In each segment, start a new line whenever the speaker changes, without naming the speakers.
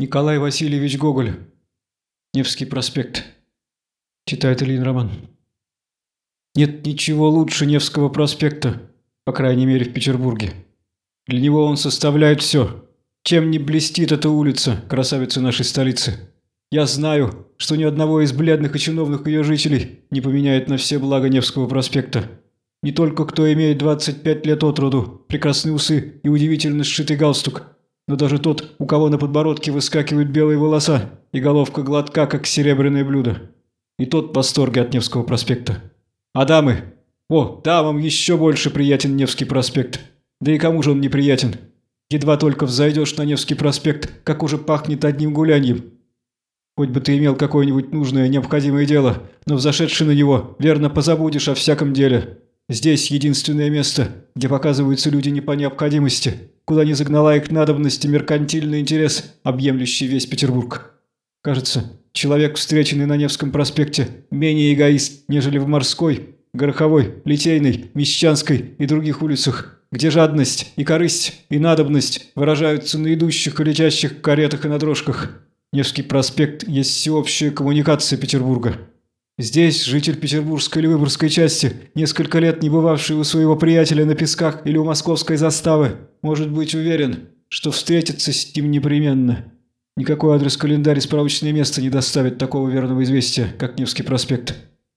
Николай Васильевич Гоголь. Невский проспект. Читает Ильин Роман. Нет ничего лучше Невского проспекта, по крайней мере в Петербурге. Для него он составляет все. Чем не блестит эта улица, красавица нашей столицы. Я знаю, что ни одного из бледных и чиновных ее жителей не поменяет на все блага Невского проспекта. Не только кто имеет 25 лет от роду, прекрасные усы и удивительно сшитый галстук, но даже тот, у кого на подбородке выскакивают белые волоса и головка гладка, как серебряное блюдо. И тот в восторге от Невского проспекта. А дамы? О, дамам еще больше приятен Невский проспект. Да и кому же он неприятен? Едва только взойдешь на Невский проспект, как уже пахнет одним гуляньем. Хоть бы ты имел какое-нибудь нужное, необходимое дело, но взошедший на него, верно позабудешь о всяком деле. Здесь единственное место, где показываются люди не по необходимости, куда не загнала их надобности меркантильный интерес, объемлющий весь Петербург. Кажется, человек, встреченный на Невском проспекте, менее эгоист, нежели в Морской, Гороховой, Литейной, Мещанской и других улицах, где жадность и корысть и надобность выражаются на идущих и летящих каретах и на дрожках. Невский проспект есть всеобщая коммуникация Петербурга. Здесь житель петербургской или выборгской части, несколько лет не бывавший у своего приятеля на песках или у московской заставы, может быть уверен, что встретится с ним непременно. Никакой адрес-календарь и справочное место не доставит такого верного известия, как Невский проспект.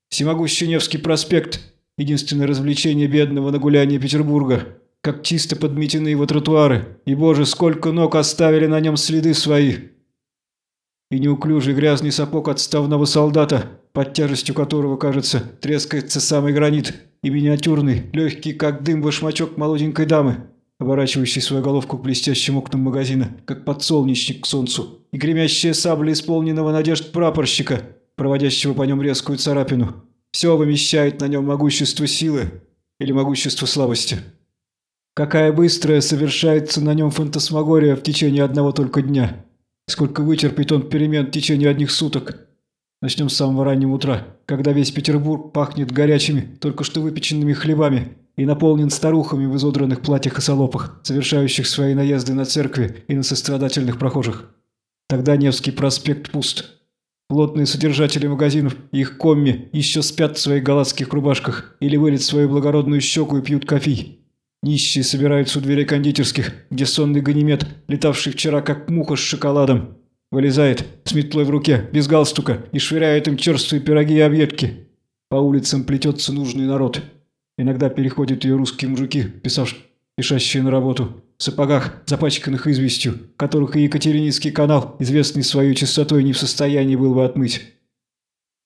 Всемогущий Невский проспект – единственное развлечение бедного на гуляние Петербурга, как чисто подметены его тротуары, и, боже, сколько ног оставили на нем следы свои. И неуклюжий грязный сапог отставного солдата – под тяжестью которого, кажется, трескается самый гранит, и миниатюрный, легкий, как дым, башмачок молоденькой дамы, оборачивающий свою головку к блестящим окнам магазина, как подсолнечник к солнцу, и гремящая сабля исполненного надежд прапорщика, проводящего по нем резкую царапину. Все вымещает на нем могущество силы или могущество слабости. Какая быстрая совершается на нем фантасмагория в течение одного только дня. Сколько вытерпит он перемен в течение одних суток. Начнем с самого раннего утра, когда весь Петербург пахнет горячими, только что выпеченными хлебами и наполнен старухами в изодранных платьях и салопах, совершающих свои наезды на церкви и на сострадательных прохожих. Тогда Невский проспект пуст. Плотные содержатели магазинов и их комми еще спят в своих галатских рубашках или вылит свою благородную щеку и пьют кофе. Нищие собираются у дверей кондитерских, где сонный ганимед, летавший вчера как муха с шоколадом, Вылезает с метлой в руке, без галстука, и швыряет им черствые пироги и объедки. По улицам плетется нужный народ. Иногда переходят ее русские мужики, писавшие, пишащие на работу, в сапогах, запачканных известью, которых и Екатерининский канал, известный своей чистотой, не в состоянии был бы отмыть.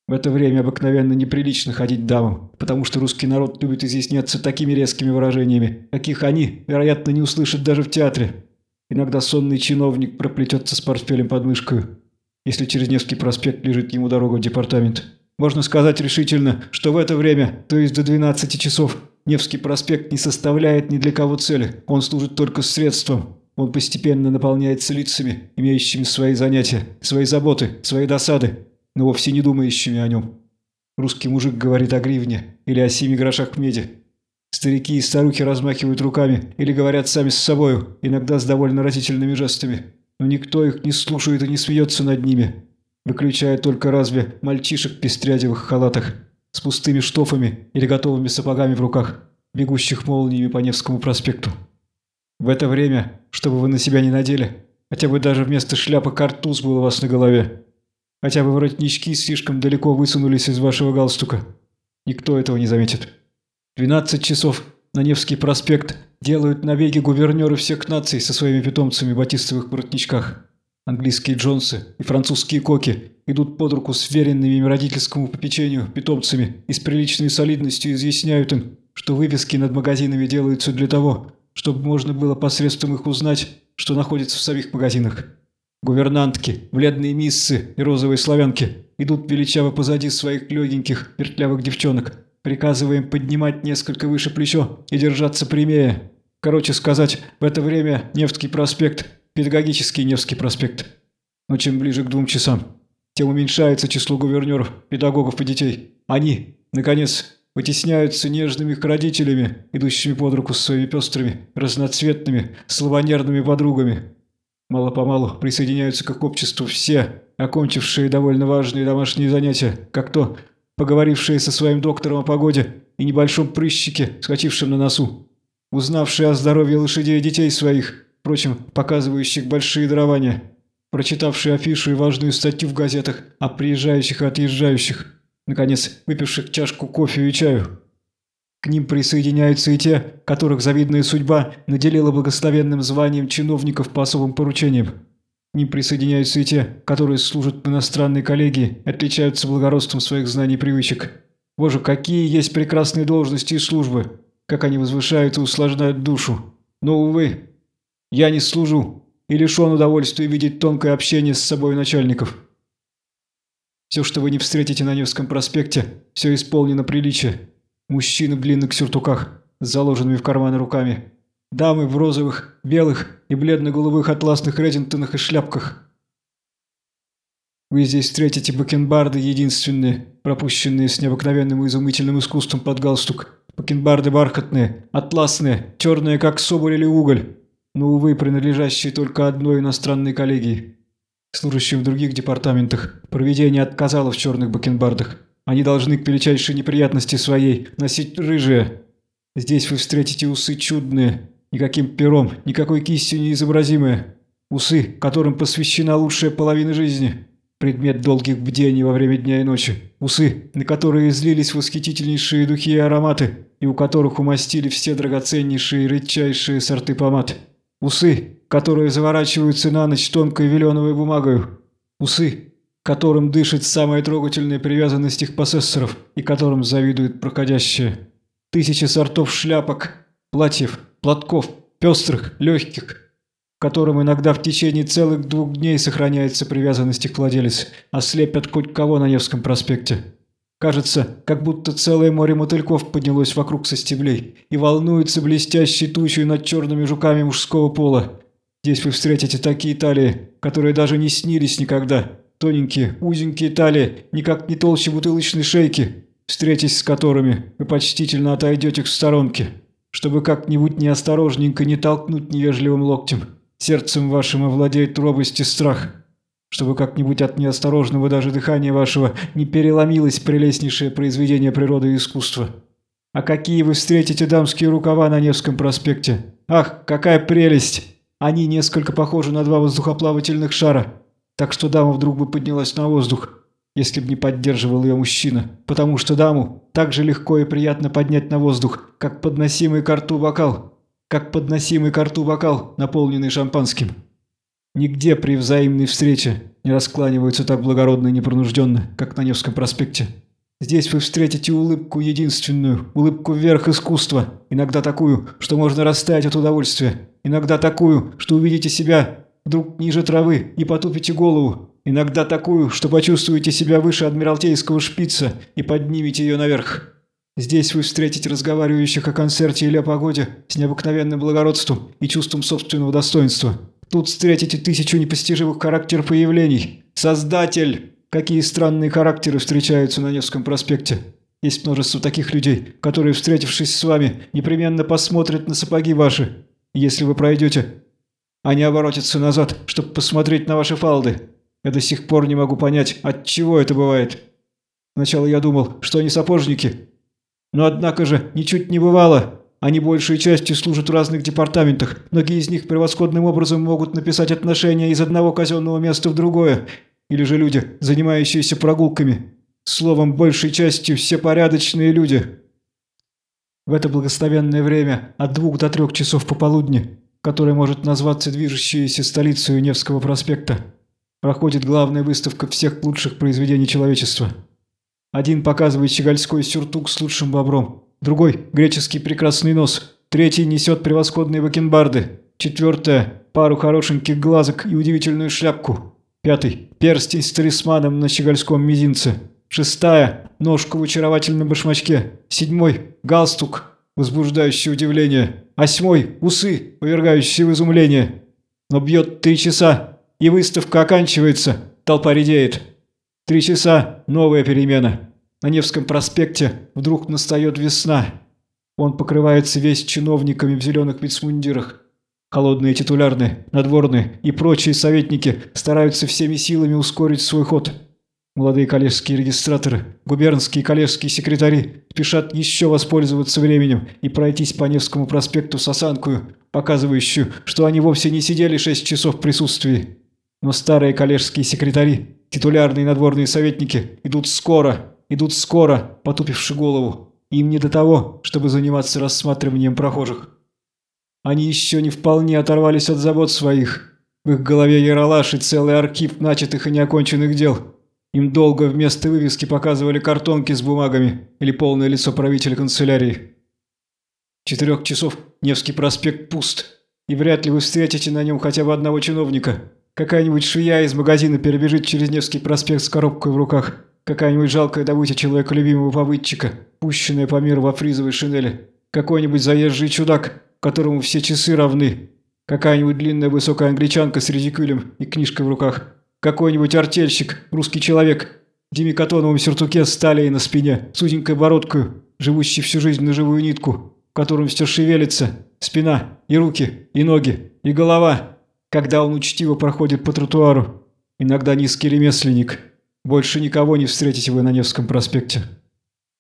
В это время обыкновенно неприлично ходить дамам, потому что русский народ любит изъясняться такими резкими выражениями, каких они, вероятно, не услышат даже в театре. Иногда сонный чиновник проплетется с портфелем под мышкой, если через Невский проспект лежит ему дорога в департамент. Можно сказать решительно, что в это время, то есть до 12 часов, Невский проспект не составляет ни для кого цели, он служит только средством. Он постепенно наполняется лицами, имеющими свои занятия, свои заботы, свои досады, но вовсе не думающими о нем. Русский мужик говорит о гривне или о семи грошах меди, Старики и старухи размахивают руками или говорят сами с собою, иногда с довольно разительными жестами. Но никто их не слушает и не смеется над ними, выключая только разве мальчишек в пестрядевых халатах с пустыми штофами или готовыми сапогами в руках, бегущих молниями по Невскому проспекту. В это время, чтобы вы на себя не надели, хотя бы даже вместо шляпы картуз был у вас на голове, хотя бы воротнички слишком далеко высунулись из вашего галстука, никто этого не заметит. 12 часов на Невский проспект делают набеги гувернеры всех наций со своими питомцами в батистовых воротничках. Английские Джонсы и французские Коки идут под руку с веренными им родительскому попечению питомцами и с приличной солидностью изъясняют им, что вывески над магазинами делаются для того, чтобы можно было посредством их узнать, что находится в самих магазинах. Гувернантки, бледные миссы и розовые славянки идут величаво позади своих легеньких, вертлявых девчонок, Приказываем поднимать несколько выше плечо и держаться прямее. Короче сказать, в это время Невский проспект, педагогический Невский проспект. Но чем ближе к двум часам, тем уменьшается число гувернеров, педагогов и детей. Они, наконец, вытесняются нежными родителями, идущими под руку с своими пестрыми, разноцветными, слабонервными подругами. Мало-помалу присоединяются к обществу все, окончившие довольно важные домашние занятия, как то поговорившие со своим доктором о погоде и небольшом прыщике, скачившем на носу, узнавшие о здоровье лошадей и детей своих, впрочем, показывающих большие дарования, прочитавшие афишу и важную статью в газетах о приезжающих и отъезжающих, наконец, выпивших чашку кофе и чаю. К ним присоединяются и те, которых завидная судьба наделила благословенным званием чиновников по особым поручениям. К ним присоединяются и те, которые служат в иностранной коллегии отличаются благородством своих знаний и привычек. Боже, какие есть прекрасные должности и службы, как они возвышают и усложняют душу. Но, увы, я не служу и лишен удовольствия видеть тонкое общение с собой начальников. Все, что вы не встретите на Невском проспекте, все исполнено приличие. Мужчины в длинных сюртуках, с заложенными в карманы руками. Дамы в розовых, белых и бледно-голубых атласных редингтонах и шляпках. Вы здесь встретите бакенбарды единственные, пропущенные с необыкновенным и изумительным искусством под галстук. Бакенбарды бархатные, атласные, черные, как соболь или уголь, но, увы, принадлежащие только одной иностранной коллегии. Служащим в других департаментах проведение отказало в черных бакенбардах. Они должны к величайшей неприятности своей носить рыжие. Здесь вы встретите усы чудные, никаким пером, никакой кистью неизобразимые. Усы, которым посвящена лучшая половина жизни. Предмет долгих бдений во время дня и ночи. Усы, на которые излились восхитительнейшие духи и ароматы, и у которых умастили все драгоценнейшие и редчайшие сорты помад. Усы, которые заворачиваются на ночь тонкой веленовой бумагой. Усы, которым дышит самая трогательная привязанность их посессоров и которым завидуют проходящие. Тысячи сортов шляпок, платьев, платков, пестрых, легких, которым иногда в течение целых двух дней сохраняется привязанность их владелец, ослепят хоть кого на Невском проспекте. Кажется, как будто целое море мотыльков поднялось вокруг со стеблей и волнуется блестящей тучей над черными жуками мужского пола. Здесь вы встретите такие талии, которые даже не снились никогда, Тоненькие, узенькие талии, никак не толще бутылочной шейки, встретясь с которыми вы почтительно отойдете в сторонке, чтобы как-нибудь неосторожненько не толкнуть невежливым локтем. Сердцем вашим овладеет робость и страх, чтобы как-нибудь от неосторожного даже дыхания вашего не переломилось прелестнейшее произведение природы и искусства. А какие вы встретите дамские рукава на Невском проспекте? Ах, какая прелесть! Они несколько похожи на два воздухоплавательных шара так что дама вдруг бы поднялась на воздух, если бы не поддерживал ее мужчина, потому что даму так же легко и приятно поднять на воздух, как подносимый к рту бокал, как подносимый к рту бокал, наполненный шампанским. Нигде при взаимной встрече не раскланиваются так благородно и непринужденно, как на Невском проспекте. Здесь вы встретите улыбку единственную, улыбку вверх искусства, иногда такую, что можно растаять от удовольствия, иногда такую, что увидите себя вдруг ниже травы и потупите голову, иногда такую, что почувствуете себя выше адмиралтейского шпица и поднимете ее наверх. Здесь вы встретите разговаривающих о концерте или о погоде с необыкновенным благородством и чувством собственного достоинства. Тут встретите тысячу непостижимых характеров появлений. Создатель! Какие странные характеры встречаются на Невском проспекте. Есть множество таких людей, которые, встретившись с вами, непременно посмотрят на сапоги ваши. Если вы пройдете они оборотятся назад, чтобы посмотреть на ваши фалды. Я до сих пор не могу понять, от чего это бывает. Сначала я думал, что они сапожники. Но однако же, ничуть не бывало. Они большей частью служат в разных департаментах. Многие из них превосходным образом могут написать отношения из одного казенного места в другое. Или же люди, занимающиеся прогулками. Словом, большей частью все порядочные люди. В это благословенное время от двух до трех часов пополудни которая может назваться движущейся столицей Невского проспекта, проходит главная выставка всех лучших произведений человечества. Один показывает щегольской сюртук с лучшим бобром, другой – греческий прекрасный нос, третий несет превосходные бакенбарды, четвертое – пару хорошеньких глазок и удивительную шляпку, пятый – перстень с талисманом на щегольском мизинце, шестая – ножка в очаровательном башмачке, седьмой – галстук, возбуждающий удивление, Восьмой – усы, повергающие в изумление. Но бьет три часа, и выставка оканчивается, толпа редеет. Три часа – новая перемена. На Невском проспекте вдруг настает весна. Он покрывается весь чиновниками в зеленых вицмундирах. Холодные титулярные, надворные и прочие советники стараются всеми силами ускорить свой ход. Молодые коллежские регистраторы, губернские коллежские секретари спешат еще воспользоваться временем и пройтись по Невскому проспекту с осанкою, показывающую, что они вовсе не сидели шесть часов в присутствии. Но старые коллежские секретари, титулярные надворные советники идут скоро, идут скоро, потупивши голову. Им не до того, чтобы заниматься рассматриванием прохожих. Они еще не вполне оторвались от забот своих. В их голове яролаж и целый архив начатых и неоконченных дел. Им долго вместо вывески показывали картонки с бумагами или полное лицо правителя канцелярии. Четырех часов Невский проспект пуст, и вряд ли вы встретите на нем хотя бы одного чиновника. Какая-нибудь швея из магазина перебежит через Невский проспект с коробкой в руках. Какая-нибудь жалкая добыча человека-любимого повыдчика, пущенная по миру во фризовой шинели. Какой-нибудь заезжий чудак, которому все часы равны. Какая-нибудь длинная высокая англичанка с редикюлем и книжкой в руках. Какой-нибудь артельщик, русский человек, в демикатоновом сюртуке с талией на спине, с узенькой бородкой, живущий всю жизнь на живую нитку, в котором все шевелится, спина, и руки, и ноги, и голова, когда он учтиво проходит по тротуару. Иногда низкий ремесленник. Больше никого не встретите вы на Невском проспекте.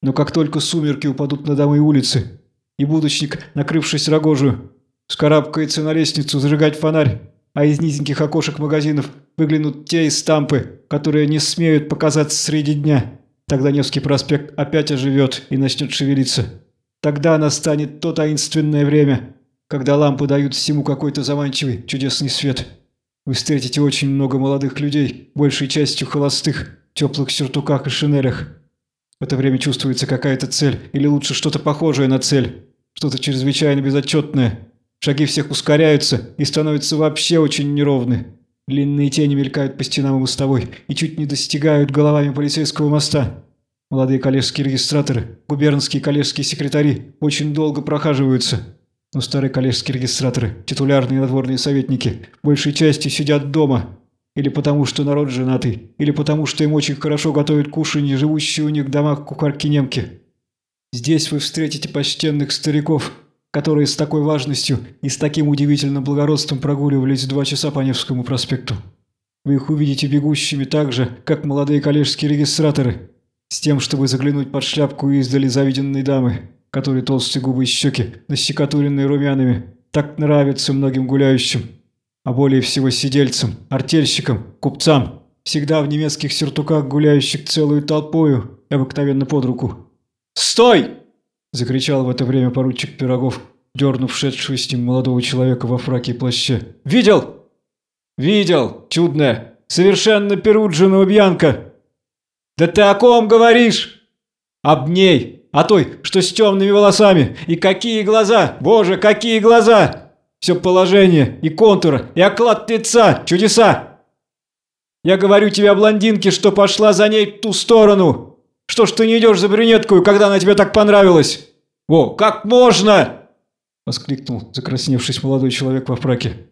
Но как только сумерки упадут на дома и улицы, и будочник, накрывшись рогожью, скарабкается на лестницу зажигать фонарь, а из низеньких окошек магазинов выглянут те из стампы, которые не смеют показаться среди дня. Тогда Невский проспект опять оживет и начнет шевелиться. Тогда настанет то таинственное время, когда лампы дают всему какой-то заманчивый, чудесный свет. Вы встретите очень много молодых людей, большей частью холостых, теплых сюртуках и шинелях. В это время чувствуется какая-то цель, или лучше что-то похожее на цель, что-то чрезвычайно безотчетное, Шаги всех ускоряются и становятся вообще очень неровны. Длинные тени мелькают по стенам и мостовой и чуть не достигают головами полицейского моста. Молодые коллежские регистраторы, губернские коллежские секретари очень долго прохаживаются. Но старые коллежские регистраторы, титулярные надворные советники, большей частью сидят дома. Или потому, что народ женатый, или потому, что им очень хорошо готовят кушанье, живущие у них в домах кухарки-немки. Здесь вы встретите почтенных стариков – которые с такой важностью и с таким удивительным благородством прогуливались два часа по Невскому проспекту. Вы их увидите бегущими так же, как молодые коллежские регистраторы, с тем, чтобы заглянуть под шляпку издали завиденной дамы, которые толстые губы и щеки, насекатуренные румянами, так нравятся многим гуляющим, а более всего сидельцам, артельщикам, купцам, всегда в немецких сюртуках гуляющих целую толпою обыкновенно под руку. «Стой!» – закричал в это время поручик Пирогов, дернув шедшего с ним молодого человека во фраке и плаще. «Видел?» «Видел, чудная, совершенно перуджина бьянка!» «Да ты о ком говоришь?» «Об ней, о той, что с темными волосами, и какие глаза, боже, какие глаза!» «Все положение, и контур, и оклад лица, чудеса!» «Я говорю тебе о блондинке, что пошла за ней в ту сторону!» Что ж ты не идешь за брюнеткую, когда она тебе так понравилась? Во, как можно?» Воскликнул закрасневшись молодой человек во фраке.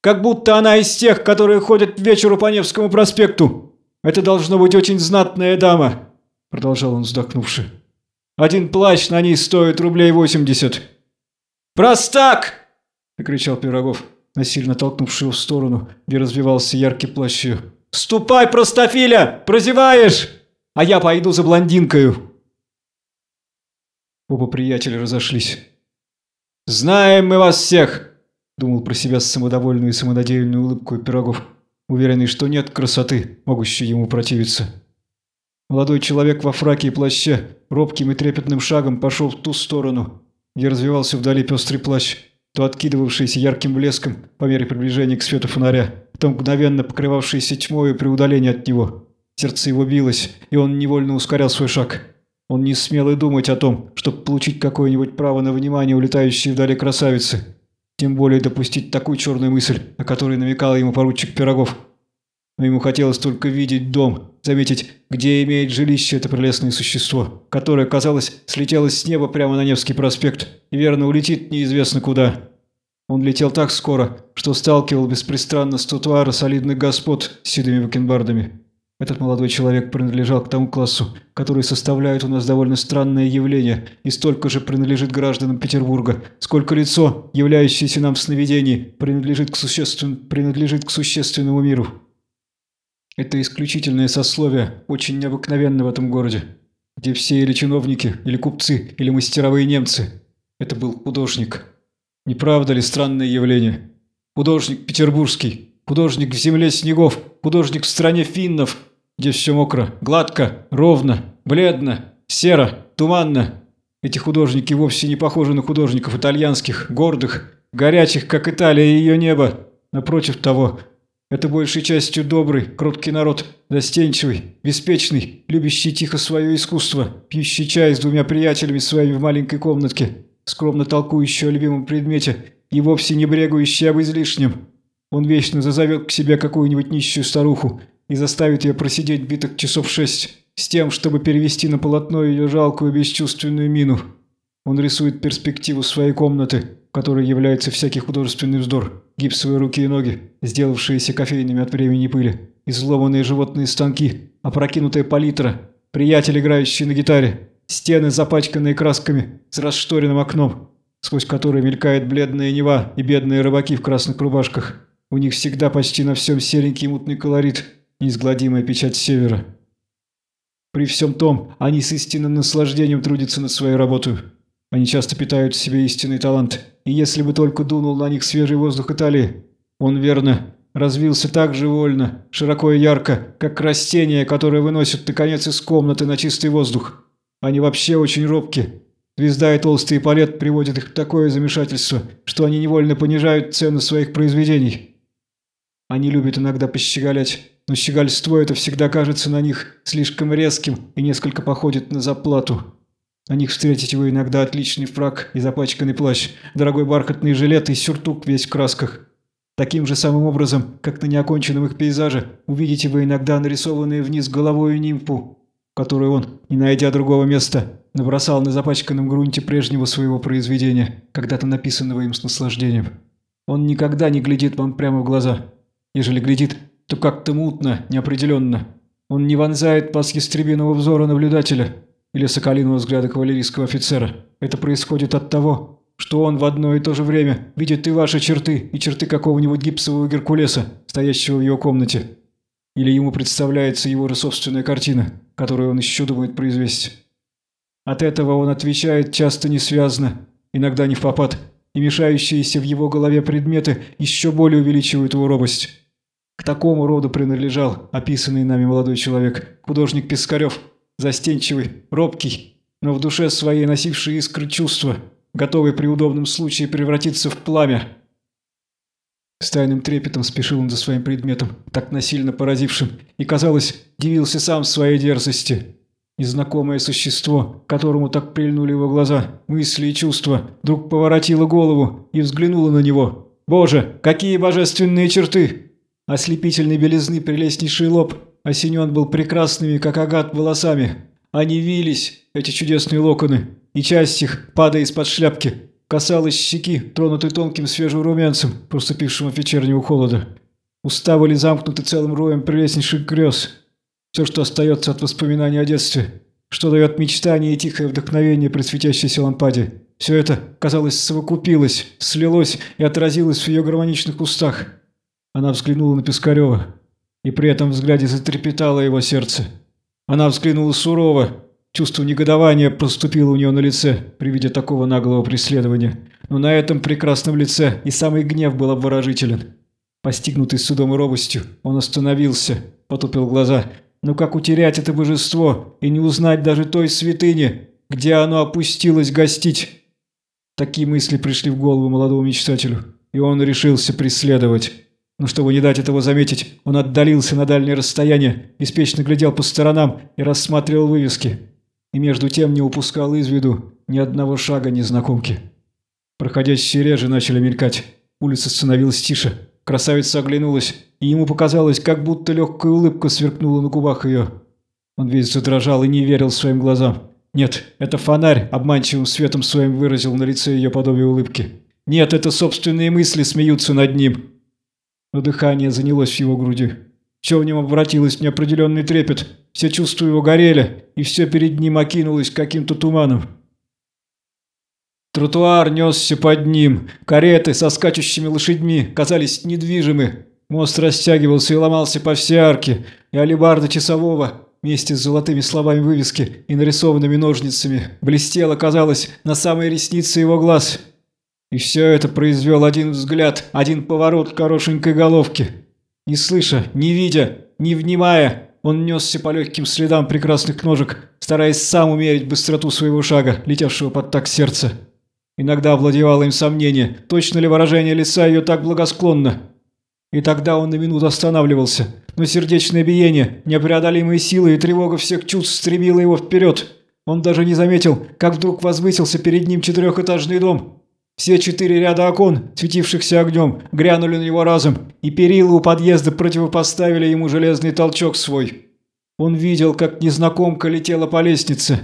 «Как будто она из тех, которые ходят к вечеру по Невскому проспекту. Это должно быть очень знатная дама», продолжал он вздохнувши. «Один плащ на ней стоит рублей восемьдесят». «Простак!» – кричал Пирогов, насильно толкнувший его в сторону, где развивался яркий плащ. «Ступай, простофиля! Прозеваешь!» а я пойду за блондинкою». Оба приятеля разошлись. «Знаем мы вас всех!» – думал про себя с самодовольной и самонадеянной улыбкой Пирогов, уверенный, что нет красоты, могущей ему противиться. Молодой человек во фраке и плаще робким и трепетным шагом пошел в ту сторону, где развивался вдали пестрый плащ, то откидывавшийся ярким блеском по мере приближения к свету фонаря, то мгновенно покрывавшийся тьмою при удалении от него. Сердце его билось, и он невольно ускорял свой шаг. Он не смел и думать о том, чтобы получить какое-нибудь право на внимание улетающей вдали красавицы. Тем более допустить такую черную мысль, о которой намекал ему поручик Пирогов. Но ему хотелось только видеть дом, заметить, где имеет жилище это прелестное существо, которое, казалось, слетело с неба прямо на Невский проспект и верно улетит неизвестно куда. Он летел так скоро, что сталкивал беспристрастно с тротуара солидных господ с седыми бакенбардами. Этот молодой человек принадлежал к тому классу, который составляет у нас довольно странное явление и столько же принадлежит гражданам Петербурга, сколько лицо, являющееся нам в сновидении, принадлежит к, существен... принадлежит к существенному миру. Это исключительное сословие, очень необыкновенно в этом городе, где все или чиновники, или купцы, или мастеровые немцы. Это был художник. Не правда ли странное явление? Художник петербургский, художник в земле снегов, художник в стране финнов, где все мокро, гладко, ровно, бледно, серо, туманно. Эти художники вовсе не похожи на художников итальянских, гордых, горячих, как Италия и ее небо. Напротив того, это большей частью добрый, кроткий народ, застенчивый, беспечный, любящий тихо свое искусство, пьющий чай с двумя приятелями своими в маленькой комнатке, скромно толкующий о любимом предмете и вовсе не брегующий об излишнем. Он вечно зазовет к себе какую-нибудь нищую старуху и заставит ее просидеть биток часов шесть, с тем, чтобы перевести на полотно ее жалкую бесчувственную мину. Он рисует перспективу своей комнаты, которой является всякий художественный вздор, гипсовые руки и ноги, сделавшиеся кофейными от времени пыли, изломанные животные станки, опрокинутая палитра, приятель, играющий на гитаре, стены, запачканные красками, с расшторенным окном, сквозь которое мелькает бледная Нева и бедные рыбаки в красных рубашках. У них всегда почти на всем серенький мутный колорит – неизгладимая печать севера. При всем том, они с истинным наслаждением трудятся над своей работой. Они часто питают в себе истинный талант, и если бы только дунул на них свежий воздух Италии, он, верно, развился так же вольно, широко и ярко, как растения, которые выносят, наконец, из комнаты на чистый воздух. Они вообще очень робки. Звезда и толстый палет приводят их в такое замешательство, что они невольно понижают цену своих произведений. Они любят иногда пощеголять, но щегольство это всегда кажется на них слишком резким и несколько походит на заплату. На них встретите вы иногда отличный фраг и запачканный плащ, дорогой бархатный жилет и сюртук весь в красках. Таким же самым образом, как на неоконченном их пейзаже, увидите вы иногда нарисованные вниз головою нимфу, которую он, не найдя другого места, набросал на запачканном грунте прежнего своего произведения, когда-то написанного им с наслаждением. Он никогда не глядит вам прямо в глаза. Ежели глядит, то как-то мутно, неопределенно. Он не вонзает пас ястребиного взора наблюдателя или соколиного взгляда кавалерийского офицера. Это происходит от того, что он в одно и то же время видит и ваши черты, и черты какого-нибудь гипсового Геркулеса, стоящего в его комнате. Или ему представляется его же собственная картина, которую он еще думает произвести. От этого он отвечает часто несвязно, иногда не в попад, и мешающиеся в его голове предметы еще более увеличивают его робость. К такому роду принадлежал описанный нами молодой человек, художник Пискарев, застенчивый, робкий, но в душе своей носивший искры чувства, готовый при удобном случае превратиться в пламя. С тайным трепетом спешил он за своим предметом, так насильно поразившим, и, казалось, дивился сам своей дерзости. Незнакомое существо, которому так прильнули его глаза, мысли и чувства, вдруг поворотило голову и взглянуло на него. «Боже, какие божественные черты!» Ослепительной белизны прелестнейший лоб осенен был прекрасными, как агат, волосами. Они вились, эти чудесные локоны, и часть их, падая из-под шляпки, касалась щеки, тронутой тонким свежим румянцем, проступившим от вечернего холода. Уста были замкнуты целым роем прелестнейших грез. Все, что остается от воспоминаний о детстве, что дает мечтание и тихое вдохновение при светящейся лампаде. Все это, казалось, совокупилось, слилось и отразилось в ее гармоничных устах. Она взглянула на Пискарева, и при этом взгляде затрепетало его сердце. Она взглянула сурово, чувство негодования проступило у нее на лице при виде такого наглого преследования. Но на этом прекрасном лице и самый гнев был обворожителен. Постигнутый судом и робостью, он остановился, потупил глаза. Но «Ну как утерять это божество и не узнать даже той святыни, где оно опустилось гостить? Такие мысли пришли в голову молодому мечтателю, и он решился преследовать. Но чтобы не дать этого заметить, он отдалился на дальнее расстояние, беспечно глядел по сторонам и рассматривал вывески. И между тем не упускал из виду ни одного шага незнакомки. Проходящие реже начали мелькать. Улица становилась тише. Красавица оглянулась, и ему показалось, как будто легкая улыбка сверкнула на губах ее. Он весь задрожал и не верил своим глазам. Нет, это фонарь обманчивым светом своим выразил на лице ее подобие улыбки. Нет, это собственные мысли смеются над ним, но дыхание занялось в его груди. Все в нем обратилось в неопределенный трепет, все чувства его горели, и все перед ним окинулось каким-то туманом. Тротуар несся под ним, кареты со скачущими лошадьми казались недвижимы, мост растягивался и ломался по всей арке, и алебарда часового, вместе с золотыми словами вывески и нарисованными ножницами, блестела, казалось, на самой реснице его глаз. И все это произвел один взгляд, один поворот хорошенькой головки. Не слыша, не видя, не внимая, он несся по легким следам прекрасных ножек, стараясь сам умерить быстроту своего шага, летевшего под так сердце. Иногда овладевало им сомнение, точно ли выражение лица ее так благосклонно. И тогда он на минуту останавливался, но сердечное биение, непреодолимые силы и тревога всех чувств стремила его вперед. Он даже не заметил, как вдруг возвысился перед ним четырехэтажный дом. Все четыре ряда окон, светившихся огнем, грянули на него разом, и перила у подъезда противопоставили ему железный толчок свой. Он видел, как незнакомка летела по лестнице.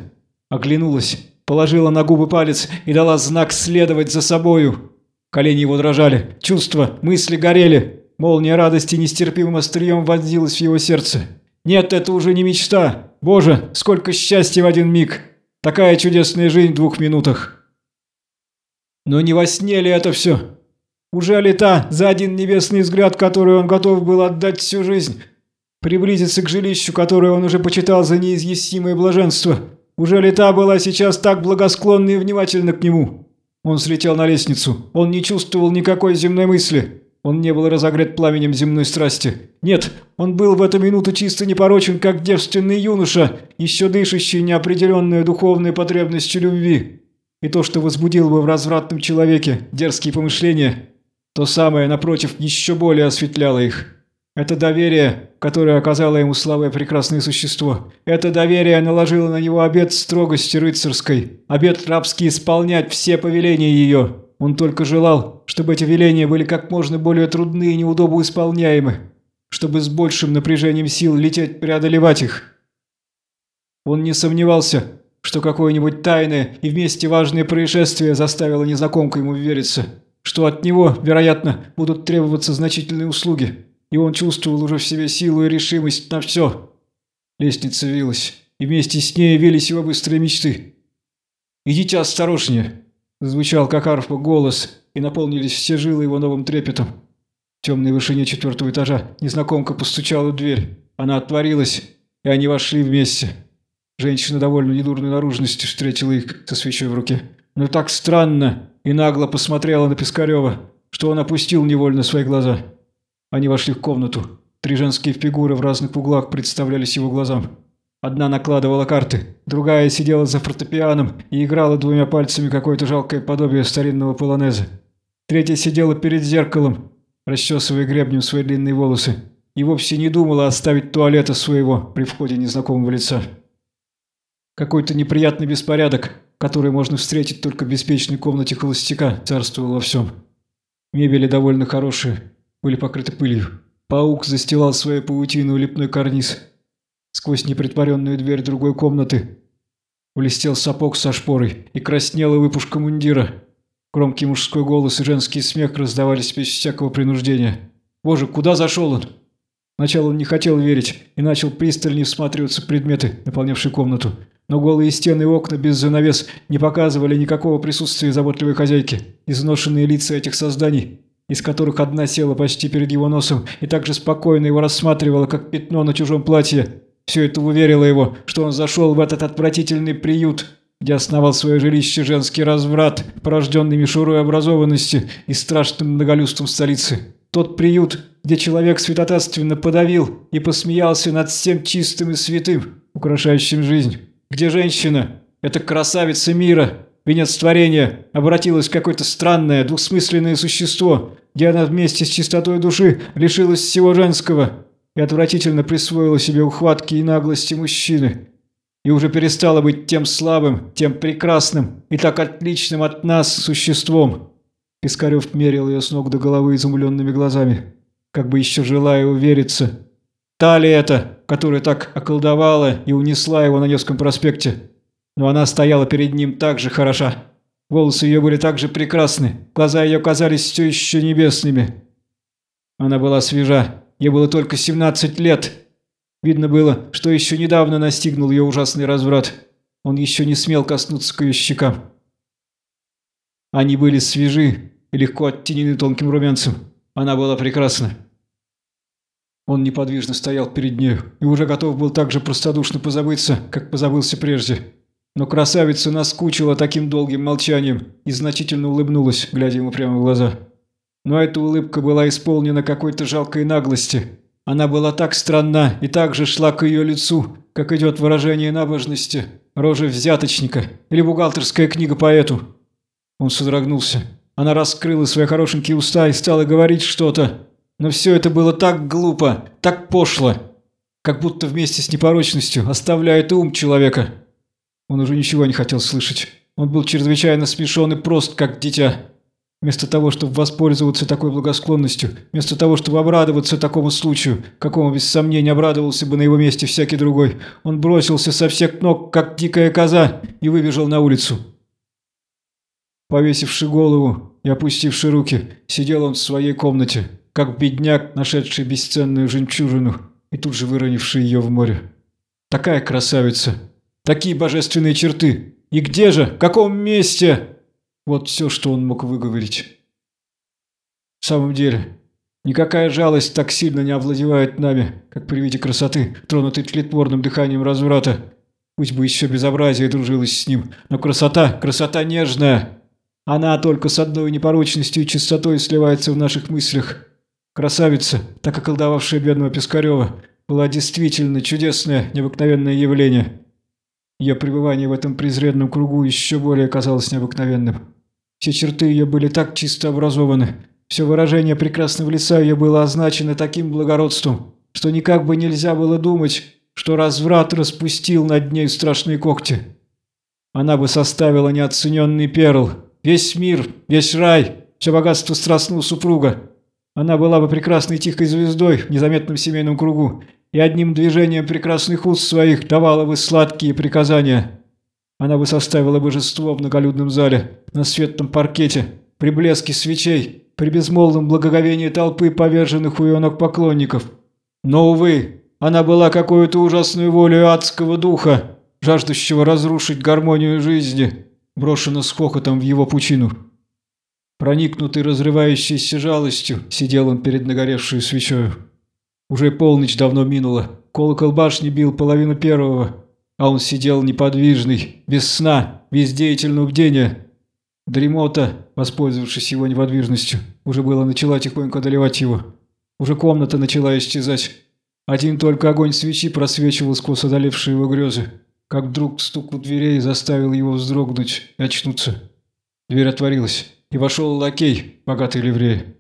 Оглянулась положила на губы палец и дала знак следовать за собою. Колени его дрожали, чувства, мысли горели. Молния радости нестерпимым острием вонзилась в его сердце. Нет, это уже не мечта. Боже, сколько счастья в один миг. Такая чудесная жизнь в двух минутах. Но не во сне ли это все? Уже ли та, за один небесный взгляд, который он готов был отдать всю жизнь, приблизиться к жилищу, которое он уже почитал за неизъяснимое блаженство – уже лета была сейчас так благосклонна и внимательна к нему? Он слетел на лестницу. Он не чувствовал никакой земной мысли. Он не был разогрет пламенем земной страсти. Нет, он был в эту минуту чисто непорочен, как девственный юноша, еще дышащий неопределенной духовной потребностью любви. И то, что возбудило бы в развратном человеке дерзкие помышления, то самое, напротив, еще более осветляло их. Это доверие, которое оказало ему слабое прекрасное существо. Это доверие наложило на него обет строгости рыцарской, обет рабский исполнять все повеления ее. Он только желал, чтобы эти веления были как можно более трудны и неудобно исполняемы, чтобы с большим напряжением сил лететь преодолевать их. Он не сомневался, что какое-нибудь тайное и вместе важное происшествие заставило незнакомку ему вериться, что от него, вероятно, будут требоваться значительные услуги и он чувствовал уже в себе силу и решимость на все. Лестница вилась, и вместе с ней вились его быстрые мечты. «Идите осторожнее!» – звучал как арфа голос, и наполнились все жилы его новым трепетом. В темной вышине четвертого этажа незнакомка постучала в дверь. Она отворилась, и они вошли вместе. Женщина довольно недурной наружностью встретила их со свечой в руке. Но так странно и нагло посмотрела на Пискарева, что он опустил невольно свои глаза. Они вошли в комнату. Три женские фигуры в разных углах представлялись его глазам. Одна накладывала карты, другая сидела за фортепианом и играла двумя пальцами какое-то жалкое подобие старинного полонеза. Третья сидела перед зеркалом, расчесывая гребнем свои длинные волосы, и вовсе не думала оставить туалета своего при входе незнакомого лица. Какой-то неприятный беспорядок, который можно встретить только в беспечной комнате холостяка, царствовал во всем. Мебели довольно хорошие, были покрыты пылью. Паук застилал свою паутину лепной карниз. Сквозь непритворенную дверь другой комнаты блестел сапог со шпорой и краснела выпушка мундира. Громкий мужской голос и женский смех раздавались без всякого принуждения. «Боже, куда зашел он?» Сначала он не хотел верить и начал пристальнее всматриваться в предметы, наполнявшие комнату. Но голые стены и окна без занавес не показывали никакого присутствия заботливой хозяйки. Изношенные лица этих созданий из которых одна села почти перед его носом и так же спокойно его рассматривала, как пятно на чужом платье. Все это уверило его, что он зашел в этот отвратительный приют, где основал свое жилище женский разврат, порожденный мишурой образованности и страшным многолюдством столицы. Тот приют, где человек святотатственно подавил и посмеялся над всем чистым и святым, украшающим жизнь. Где женщина – это красавица мира, Венец творения обратилось в какое-то странное, двусмысленное существо, где она вместе с чистотой души лишилась всего женского и отвратительно присвоила себе ухватки и наглости мужчины. И уже перестала быть тем слабым, тем прекрасным и так отличным от нас существом. Пискарев мерил ее с ног до головы изумленными глазами, как бы еще желая увериться. Та ли это, которая так околдовала и унесла его на Невском проспекте? но она стояла перед ним так же хороша. Волосы ее были так же прекрасны, глаза ее казались все еще небесными. Она была свежа, Ей было только 17 лет. Видно было, что еще недавно настигнул ее ужасный разврат. Он еще не смел коснуться к ее щекам. Они были свежи и легко оттенены тонким румянцем. Она была прекрасна. Он неподвижно стоял перед нею и уже готов был так же простодушно позабыться, как позабылся прежде. Но красавица наскучила таким долгим молчанием и значительно улыбнулась, глядя ему прямо в глаза. Но эта улыбка была исполнена какой-то жалкой наглости. Она была так странна и так же шла к ее лицу, как идет выражение набожности, рожи взяточника или бухгалтерская книга поэту. Он содрогнулся. Она раскрыла свои хорошенькие уста и стала говорить что-то. Но все это было так глупо, так пошло, как будто вместе с непорочностью оставляет ум человека. Он уже ничего не хотел слышать. Он был чрезвычайно смешон и прост, как дитя. Вместо того, чтобы воспользоваться такой благосклонностью, вместо того, чтобы обрадоваться такому случаю, какому без сомнения обрадовался бы на его месте всякий другой, он бросился со всех ног, как дикая коза, и выбежал на улицу. Повесивши голову и опустивши руки, сидел он в своей комнате, как бедняк, нашедший бесценную жемчужину и тут же выронивший ее в море. Такая красавица, такие божественные черты. И где же, в каком месте? Вот все, что он мог выговорить. В самом деле, никакая жалость так сильно не овладевает нами, как при виде красоты, тронутой тлетворным дыханием разврата. Пусть бы еще безобразие дружилось с ним, но красота, красота нежная. Она только с одной непорочностью и чистотой сливается в наших мыслях. Красавица, так околдовавшая бедного Пискарева, была действительно чудесное, необыкновенное явление. Ее пребывание в этом презренном кругу еще более казалось необыкновенным. Все черты ее были так чисто образованы, все выражение прекрасного лица ее было означено таким благородством, что никак бы нельзя было думать, что разврат распустил над ней страшные когти. Она бы составила неоцененный перл, весь мир, весь рай, все богатство страстного супруга. Она была бы прекрасной тихой звездой в незаметном семейном кругу и одним движением прекрасных уст своих давала бы сладкие приказания. Она бы составила божество в многолюдном зале, на светлом паркете, при блеске свечей, при безмолвном благоговении толпы поверженных у ее ног поклонников. Но, увы, она была какой-то ужасной волей адского духа, жаждущего разрушить гармонию жизни, брошена с хохотом в его пучину. Проникнутый разрывающейся жалостью, сидел он перед нагоревшей свечой. Уже полночь давно минула, колокол башни бил половину первого, а он сидел неподвижный, без сна, без деятельного бдения. Дремота, воспользовавшись его неподвижностью, уже было начала тихонько одолевать его. Уже комната начала исчезать. Один только огонь свечи просвечивал сквозь одолевшие его грезы, как вдруг стук у дверей заставил его вздрогнуть и очнуться. Дверь отворилась, и вошел лакей, богатый ливрея.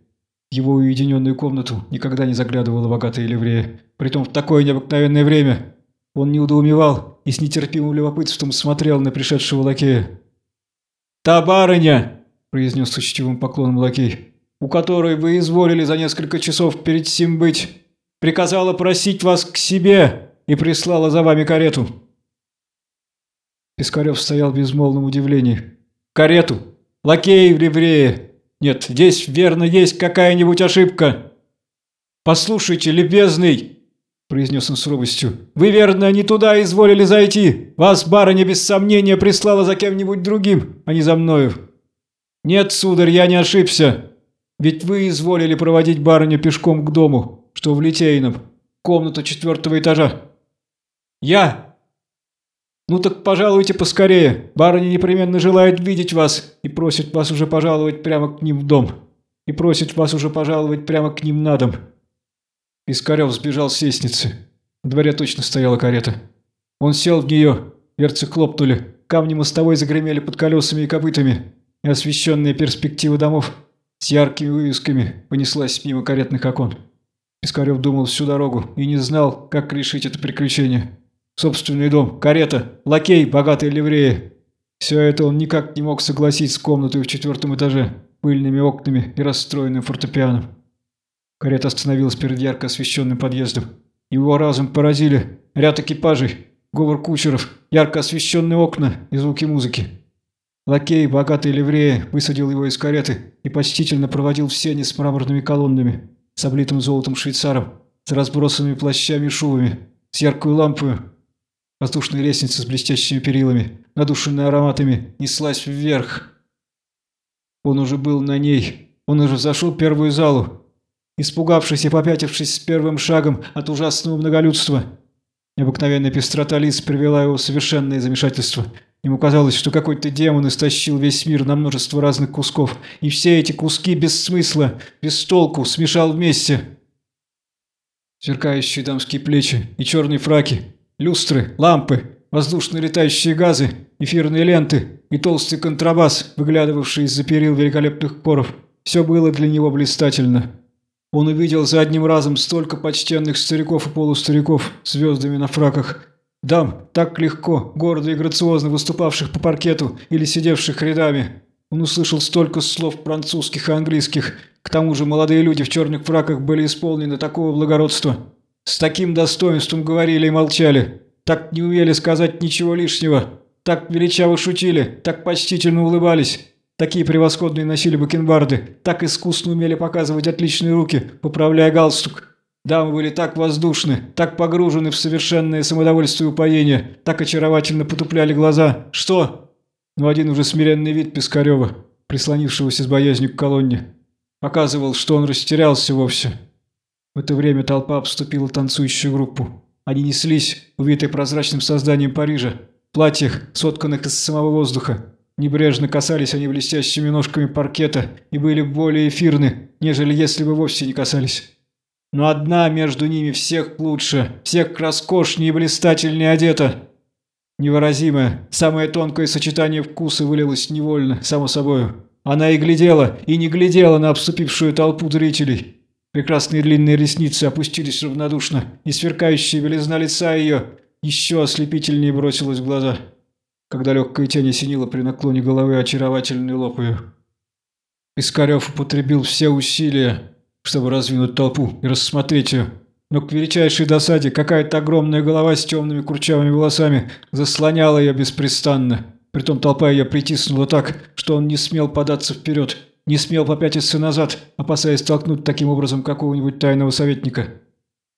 В его уединенную комнату никогда не заглядывала богатая ливрея, притом в такое необыкновенное время. Он не удоумевал и с нетерпимым любопытством смотрел на пришедшего лакея. «Та барыня!» – произнес с учтивым поклоном лакей, «у которой вы изволили за несколько часов перед сим быть, приказала просить вас к себе и прислала за вами карету». Пискарев стоял в безмолвном удивлении. «Карету! Лакей в ливрее! Нет, здесь верно есть какая-нибудь ошибка!» «Послушайте, любезный!» – произнес он с робостью. «Вы, верно, не туда изволили зайти. Вас барыня без сомнения прислала за кем-нибудь другим, а не за мною». «Нет, сударь, я не ошибся. Ведь вы изволили проводить барыню пешком к дому, что в Литейном, комнату четвертого этажа». «Я?» «Ну так пожалуйте поскорее. Барыня непременно желает видеть вас и просит вас уже пожаловать прямо к ним в дом. И просит вас уже пожаловать прямо к ним на дом». Искарев сбежал с лестницы. В дворе точно стояла карета. Он сел в нее, дверцы хлопнули, камни мостовой загремели под колесами и копытами, и освещенная перспектива домов с яркими вывесками понеслась мимо каретных окон. Пискарев думал всю дорогу и не знал, как решить это приключение. Собственный дом, карета, лакей, богатые ливреи. Все это он никак не мог согласить с комнатой в четвертом этаже, пыльными окнами и расстроенным фортепианом. Карета остановилась перед ярко освещенным подъездом. Его разом поразили ряд экипажей, говор кучеров, ярко освещенные окна и звуки музыки. Лакей, богатый ливрея, высадил его из кареты и почтительно проводил в сене с мраморными колоннами, с облитым золотом швейцаром, с разбросанными плащами и шубами, с яркой лампой. Воздушная лестница с блестящими перилами, надушенная ароматами, неслась вверх. Он уже был на ней, он уже зашел в первую залу, испугавшись и попятившись с первым шагом от ужасного многолюдства. Необыкновенная пестрота лиц привела его в совершенное замешательство. Ему казалось, что какой-то демон истощил весь мир на множество разных кусков, и все эти куски без смысла, без толку смешал вместе. Сверкающие дамские плечи и черные фраки, люстры, лампы, воздушные летающие газы, эфирные ленты и толстый контрабас, выглядывавший из-за перил великолепных хоров. Все было для него блистательно. Он увидел за одним разом столько почтенных стариков и полустариков звездами на фраках, дам, так легко, гордо и грациозно выступавших по паркету или сидевших рядами. Он услышал столько слов французских и английских. К тому же молодые люди в черных фраках были исполнены такого благородства. С таким достоинством говорили и молчали. Так не умели сказать ничего лишнего. Так величаво шутили, так почтительно улыбались. Такие превосходные носили бакенбарды, так искусно умели показывать отличные руки, поправляя галстук. Дамы были так воздушны, так погружены в совершенное самодовольство и упоение, так очаровательно потупляли глаза. Что? Но один уже смиренный вид Пискарева, прислонившегося с боязнью к колонне, показывал, что он растерялся вовсе. В это время толпа обступила танцующую группу. Они неслись, увитые прозрачным созданием Парижа, в платьях, сотканных из самого воздуха. Небрежно касались они блестящими ножками паркета и были более эфирны, нежели если бы вовсе не касались. Но одна между ними всех лучше, всех роскошнее и блистательнее одета. Невыразимое, самое тонкое сочетание вкуса вылилось невольно, само собою. Она и глядела, и не глядела на обступившую толпу зрителей. Прекрасные длинные ресницы опустились равнодушно, и сверкающая белизна лица ее еще ослепительнее бросилась в глаза, когда легкая тень осенила при наклоне головы очаровательной лоб ее. Искарев употребил все усилия, чтобы раздвинуть толпу и рассмотреть ее, но к величайшей досаде какая-то огромная голова с темными курчавыми волосами заслоняла ее беспрестанно. Притом толпа ее притиснула так, что он не смел податься вперед, не смел попятиться назад, опасаясь столкнуть таким образом какого-нибудь тайного советника.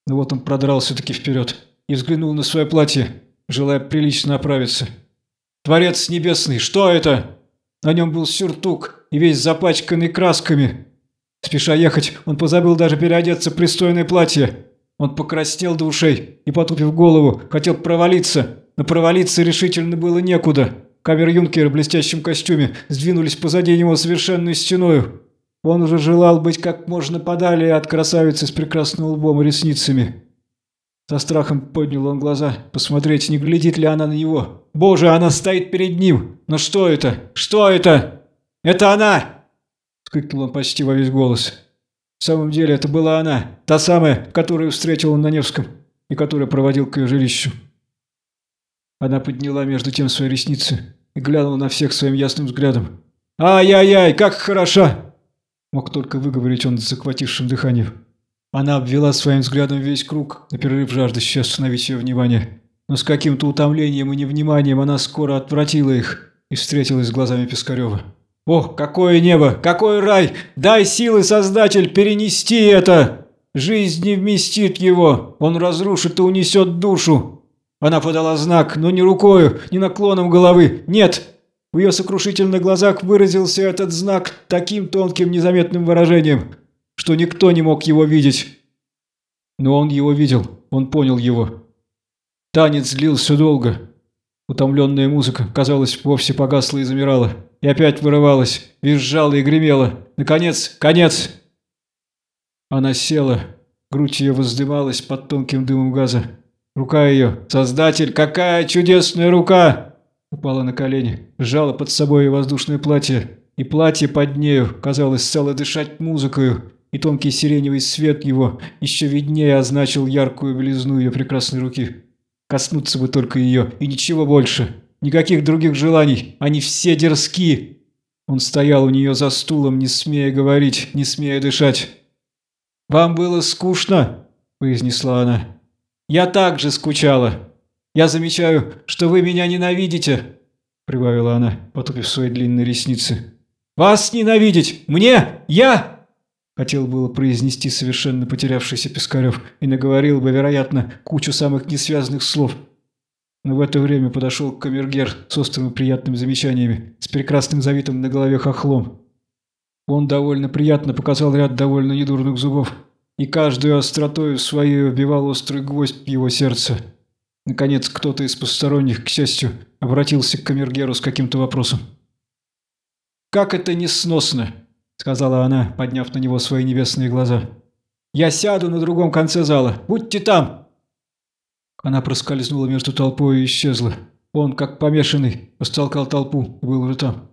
Но вот он продрался-таки вперед и взглянул на свое платье, желая прилично оправиться. «Творец небесный, что это?» На нем был сюртук и весь запачканный красками. Спеша ехать, он позабыл даже переодеться в пристойное платье. Он покраснел до ушей и, потупив голову, хотел провалиться, но провалиться решительно было некуда. Камер-юнкеры в блестящем костюме сдвинулись позади него совершенной стеною. Он уже желал быть как можно подали от красавицы с прекрасным лбом и ресницами. Со страхом поднял он глаза, посмотреть, не глядит ли она на него. Боже, она стоит перед ним! Но что это? Что это? Это она! Вскрикнул он почти во весь голос. В самом деле это была она, та самая, которую встретил он на Невском и которая проводил к ее жилищу. Она подняла между тем свои ресницы и глянула на всех своим ясным взглядом. «Ай-яй-яй, как хороша!» Мог только выговорить он с захватившим дыханием. Она обвела своим взглядом весь круг, на перерыв жаждущий остановить ее внимание. Но с каким-то утомлением и невниманием она скоро отвратила их и встретилась с глазами Пискарева. «Ох, какое небо! Какой рай! Дай силы, Создатель, перенести это! Жизнь не вместит его! Он разрушит и унесет душу!» Она подала знак, но не рукою, не наклоном головы. Нет! В ее сокрушительных глазах выразился этот знак таким тонким незаметным выражением, что никто не мог его видеть. Но он его видел, он понял его. Танец длился долго. Утомленная музыка, казалось, вовсе погасла и замирала и опять вырывалась, визжала и гремела. Наконец, конец! Она села, грудь ее воздымалась под тонким дымом газа. Рука ее, создатель, какая чудесная рука! Упала на колени, сжала под собой ее воздушное платье, и платье под нею, казалось, стало дышать музыкою, и тонкий сиреневый свет его еще виднее означил яркую белизну ее прекрасной руки. Коснуться бы только ее, и ничего больше. Никаких других желаний, они все дерзки. Он стоял у нее за стулом, не смея говорить, не смея дышать. «Вам было скучно?» – произнесла она. «Я также скучала. Я замечаю, что вы меня ненавидите», – прибавила она, потупив свои длинные ресницы. «Вас ненавидеть? Мне? Я?» – Хотел было произнести совершенно потерявшийся Пискарев и наговорил бы, вероятно, кучу самых несвязанных слов. Но в это время подошел камергер с острыми приятными замечаниями, с прекрасным завитым на голове хохлом. Он довольно приятно показал ряд довольно недурных зубов, и каждую остротою своей вбивал острый гвоздь в его сердце. Наконец, кто-то из посторонних, к счастью, обратился к камергеру с каким-то вопросом. «Как это несносно!» — сказала она, подняв на него свои небесные глаза. «Я сяду на другом конце зала. Будьте там!» Она проскользнула между толпой и исчезла. Он, как помешанный, растолкал толпу и был уже там.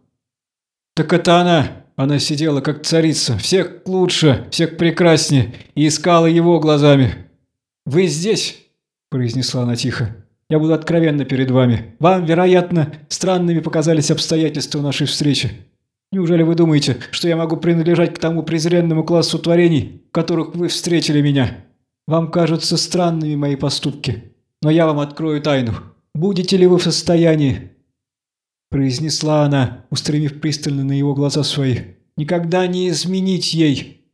«Так это она!» Она сидела как царица, всех лучше, всех прекраснее, и искала его глазами. «Вы здесь?» – произнесла она тихо. «Я буду откровенна перед вами. Вам, вероятно, странными показались обстоятельства нашей встречи. Неужели вы думаете, что я могу принадлежать к тому презренному классу творений, в которых вы встретили меня? Вам кажутся странными мои поступки, но я вам открою тайну. Будете ли вы в состоянии произнесла она, устремив пристально на его глаза свои. «Никогда не изменить ей!»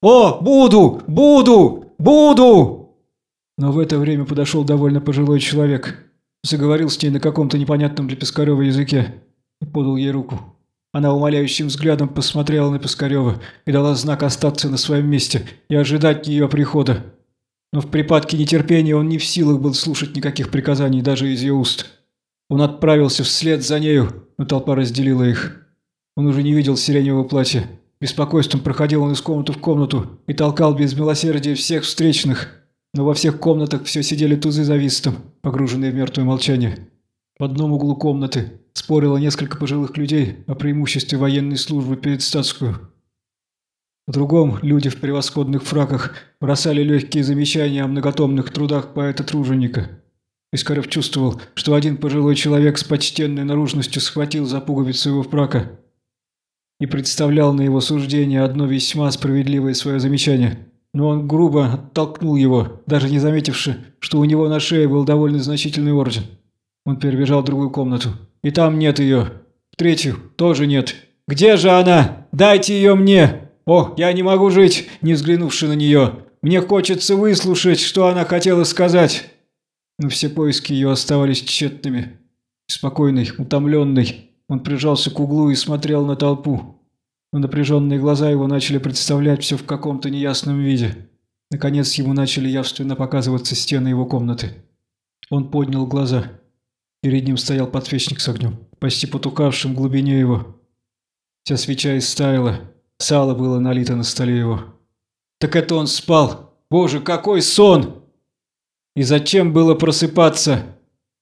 «О, буду! Буду! Буду!» Но в это время подошел довольно пожилой человек, заговорил с ней на каком-то непонятном для Пискарева языке и подал ей руку. Она умоляющим взглядом посмотрела на Пискарева и дала знак остаться на своем месте и ожидать ее прихода. Но в припадке нетерпения он не в силах был слушать никаких приказаний даже из ее уст. Он отправился вслед за нею, но толпа разделила их. Он уже не видел сиреневого платья. Беспокойством проходил он из комнаты в комнату и толкал без милосердия всех встречных. Но во всех комнатах все сидели тузы за вистом, погруженные в мертвое молчание. В одном углу комнаты спорило несколько пожилых людей о преимуществе военной службы перед статскую. В другом люди в превосходных фраках бросали легкие замечания о многотомных трудах поэта-труженика. Искарев чувствовал, что один пожилой человек с почтенной наружностью схватил за пуговицу его фрака и представлял на его суждение одно весьма справедливое свое замечание. Но он грубо оттолкнул его, даже не заметивши, что у него на шее был довольно значительный орден. Он перебежал в другую комнату. И там нет ее. В третью тоже нет. «Где же она? Дайте ее мне! О, я не могу жить, не взглянувши на нее. Мне хочется выслушать, что она хотела сказать». Но все поиски ее оставались тщетными. Спокойный, утомленный, он прижался к углу и смотрел на толпу. Но напряженные глаза его начали представлять все в каком-то неясном виде. Наконец ему начали явственно показываться стены его комнаты. Он поднял глаза. Перед ним стоял подсвечник с огнем, почти потухавшим в глубине его. Вся свеча истаяла, сало было налито на столе его. «Так это он спал! Боже, какой сон!» И зачем было просыпаться?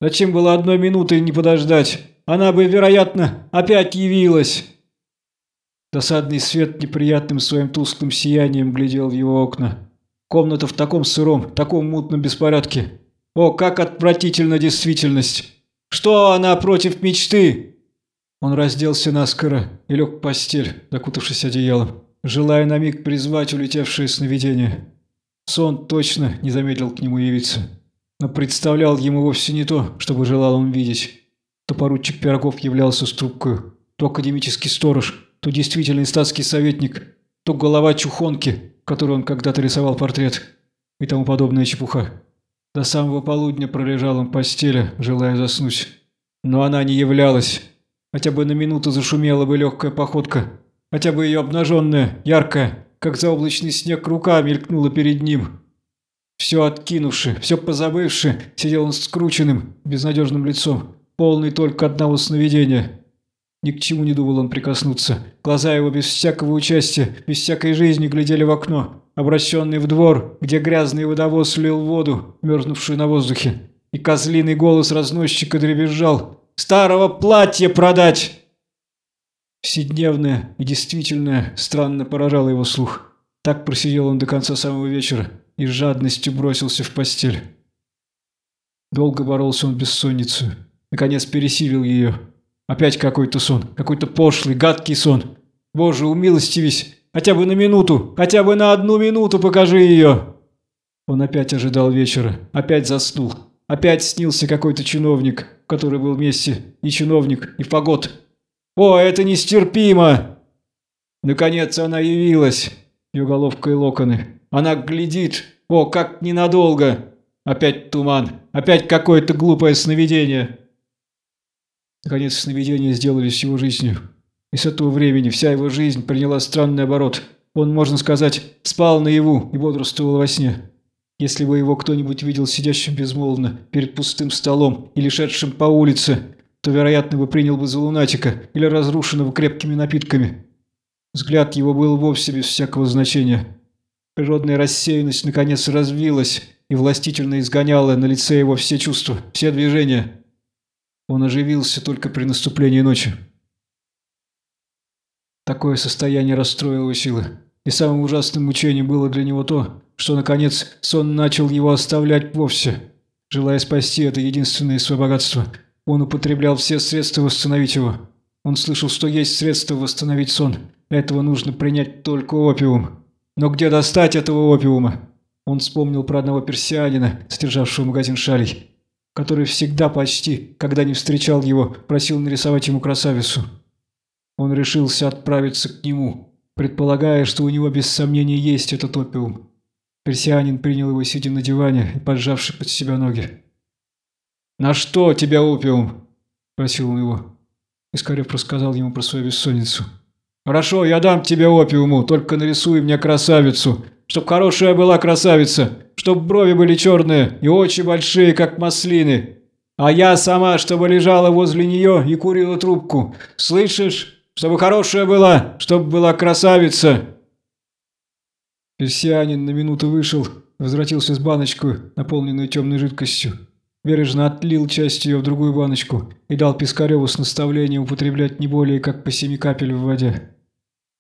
Зачем было одной минуты не подождать? Она бы, вероятно, опять явилась. Досадный свет неприятным своим тусклым сиянием глядел в его окна. Комната в таком сыром, таком мутном беспорядке. О, как отвратительна действительность! Что она против мечты? Он разделся наскоро и лег в постель, закутавшись одеялом, желая на миг призвать улетевшее сновидение. Сон точно не замедлил к нему явиться, но представлял ему вовсе не то, что желал он видеть. То поручик Пирогов являлся с трубкой, то академический сторож, то действительный статский советник, то голова чухонки, которую он когда-то рисовал портрет, и тому подобная чепуха. До самого полудня пролежал он в постели, желая заснуть. Но она не являлась. Хотя бы на минуту зашумела бы легкая походка, хотя бы ее обнаженная, яркая, как заоблачный снег рука мелькнула перед ним. Все откинувши, все позабывши, сидел он скрученным, безнадежным лицом, полный только одного сновидения. Ни к чему не думал он прикоснуться. Глаза его без всякого участия, без всякой жизни глядели в окно, обращенный в двор, где грязный водовоз лил воду, мерзнувшую на воздухе. И козлиный голос разносчика дребезжал «Старого платья продать!» Вседневное и действительное странно поражало его слух. Так просидел он до конца самого вечера и с жадностью бросился в постель. Долго боролся он с бессонницей. Наконец пересилил ее. Опять какой-то сон, какой-то пошлый, гадкий сон. Боже, умилостивись, хотя бы на минуту, хотя бы на одну минуту покажи ее. Он опять ожидал вечера, опять заснул. Опять снился какой-то чиновник, который был вместе и чиновник, и фагот. О, это нестерпимо! Наконец она явилась. Ее головка и локоны. Она глядит. О, как ненадолго. Опять туман. Опять какое-то глупое сновидение. Наконец сновидения сделались его жизнью. И с этого времени вся его жизнь приняла странный оборот. Он, можно сказать, спал наяву и бодрствовал во сне. Если бы его кто-нибудь видел сидящим безмолвно перед пустым столом или шедшим по улице, то, вероятно, бы принял бы за лунатика или разрушенного крепкими напитками. Взгляд его был вовсе без всякого значения. Природная рассеянность наконец развилась и властительно изгоняла на лице его все чувства, все движения. Он оживился только при наступлении ночи. Такое состояние расстроило силы. И самым ужасным мучением было для него то, что, наконец, сон начал его оставлять вовсе. Желая спасти это единственное свое богатство, он употреблял все средства восстановить его. Он слышал, что есть средства восстановить сон. Для этого нужно принять только опиум. Но где достать этого опиума? Он вспомнил про одного персианина, содержавшего магазин шалей, который всегда почти, когда не встречал его, просил нарисовать ему красавицу. Он решился отправиться к нему, предполагая, что у него без сомнения есть этот опиум. Персианин принял его, сидя на диване и поджавший под себя ноги. «На что тебя опиум?» – просил он его. Искарев рассказал ему про свою бессонницу. «Хорошо, я дам тебе опиуму, только нарисуй мне красавицу, чтоб хорошая была красавица, чтоб брови были черные и очи большие, как маслины, а я сама, чтобы лежала возле нее и курила трубку. Слышишь? Чтобы хорошая была, чтобы была красавица!» Персианин на минуту вышел, возвратился с баночку, наполненную темной жидкостью. Бережно отлил часть ее в другую баночку и дал Пискареву с наставлением употреблять не более как по семи капель в воде.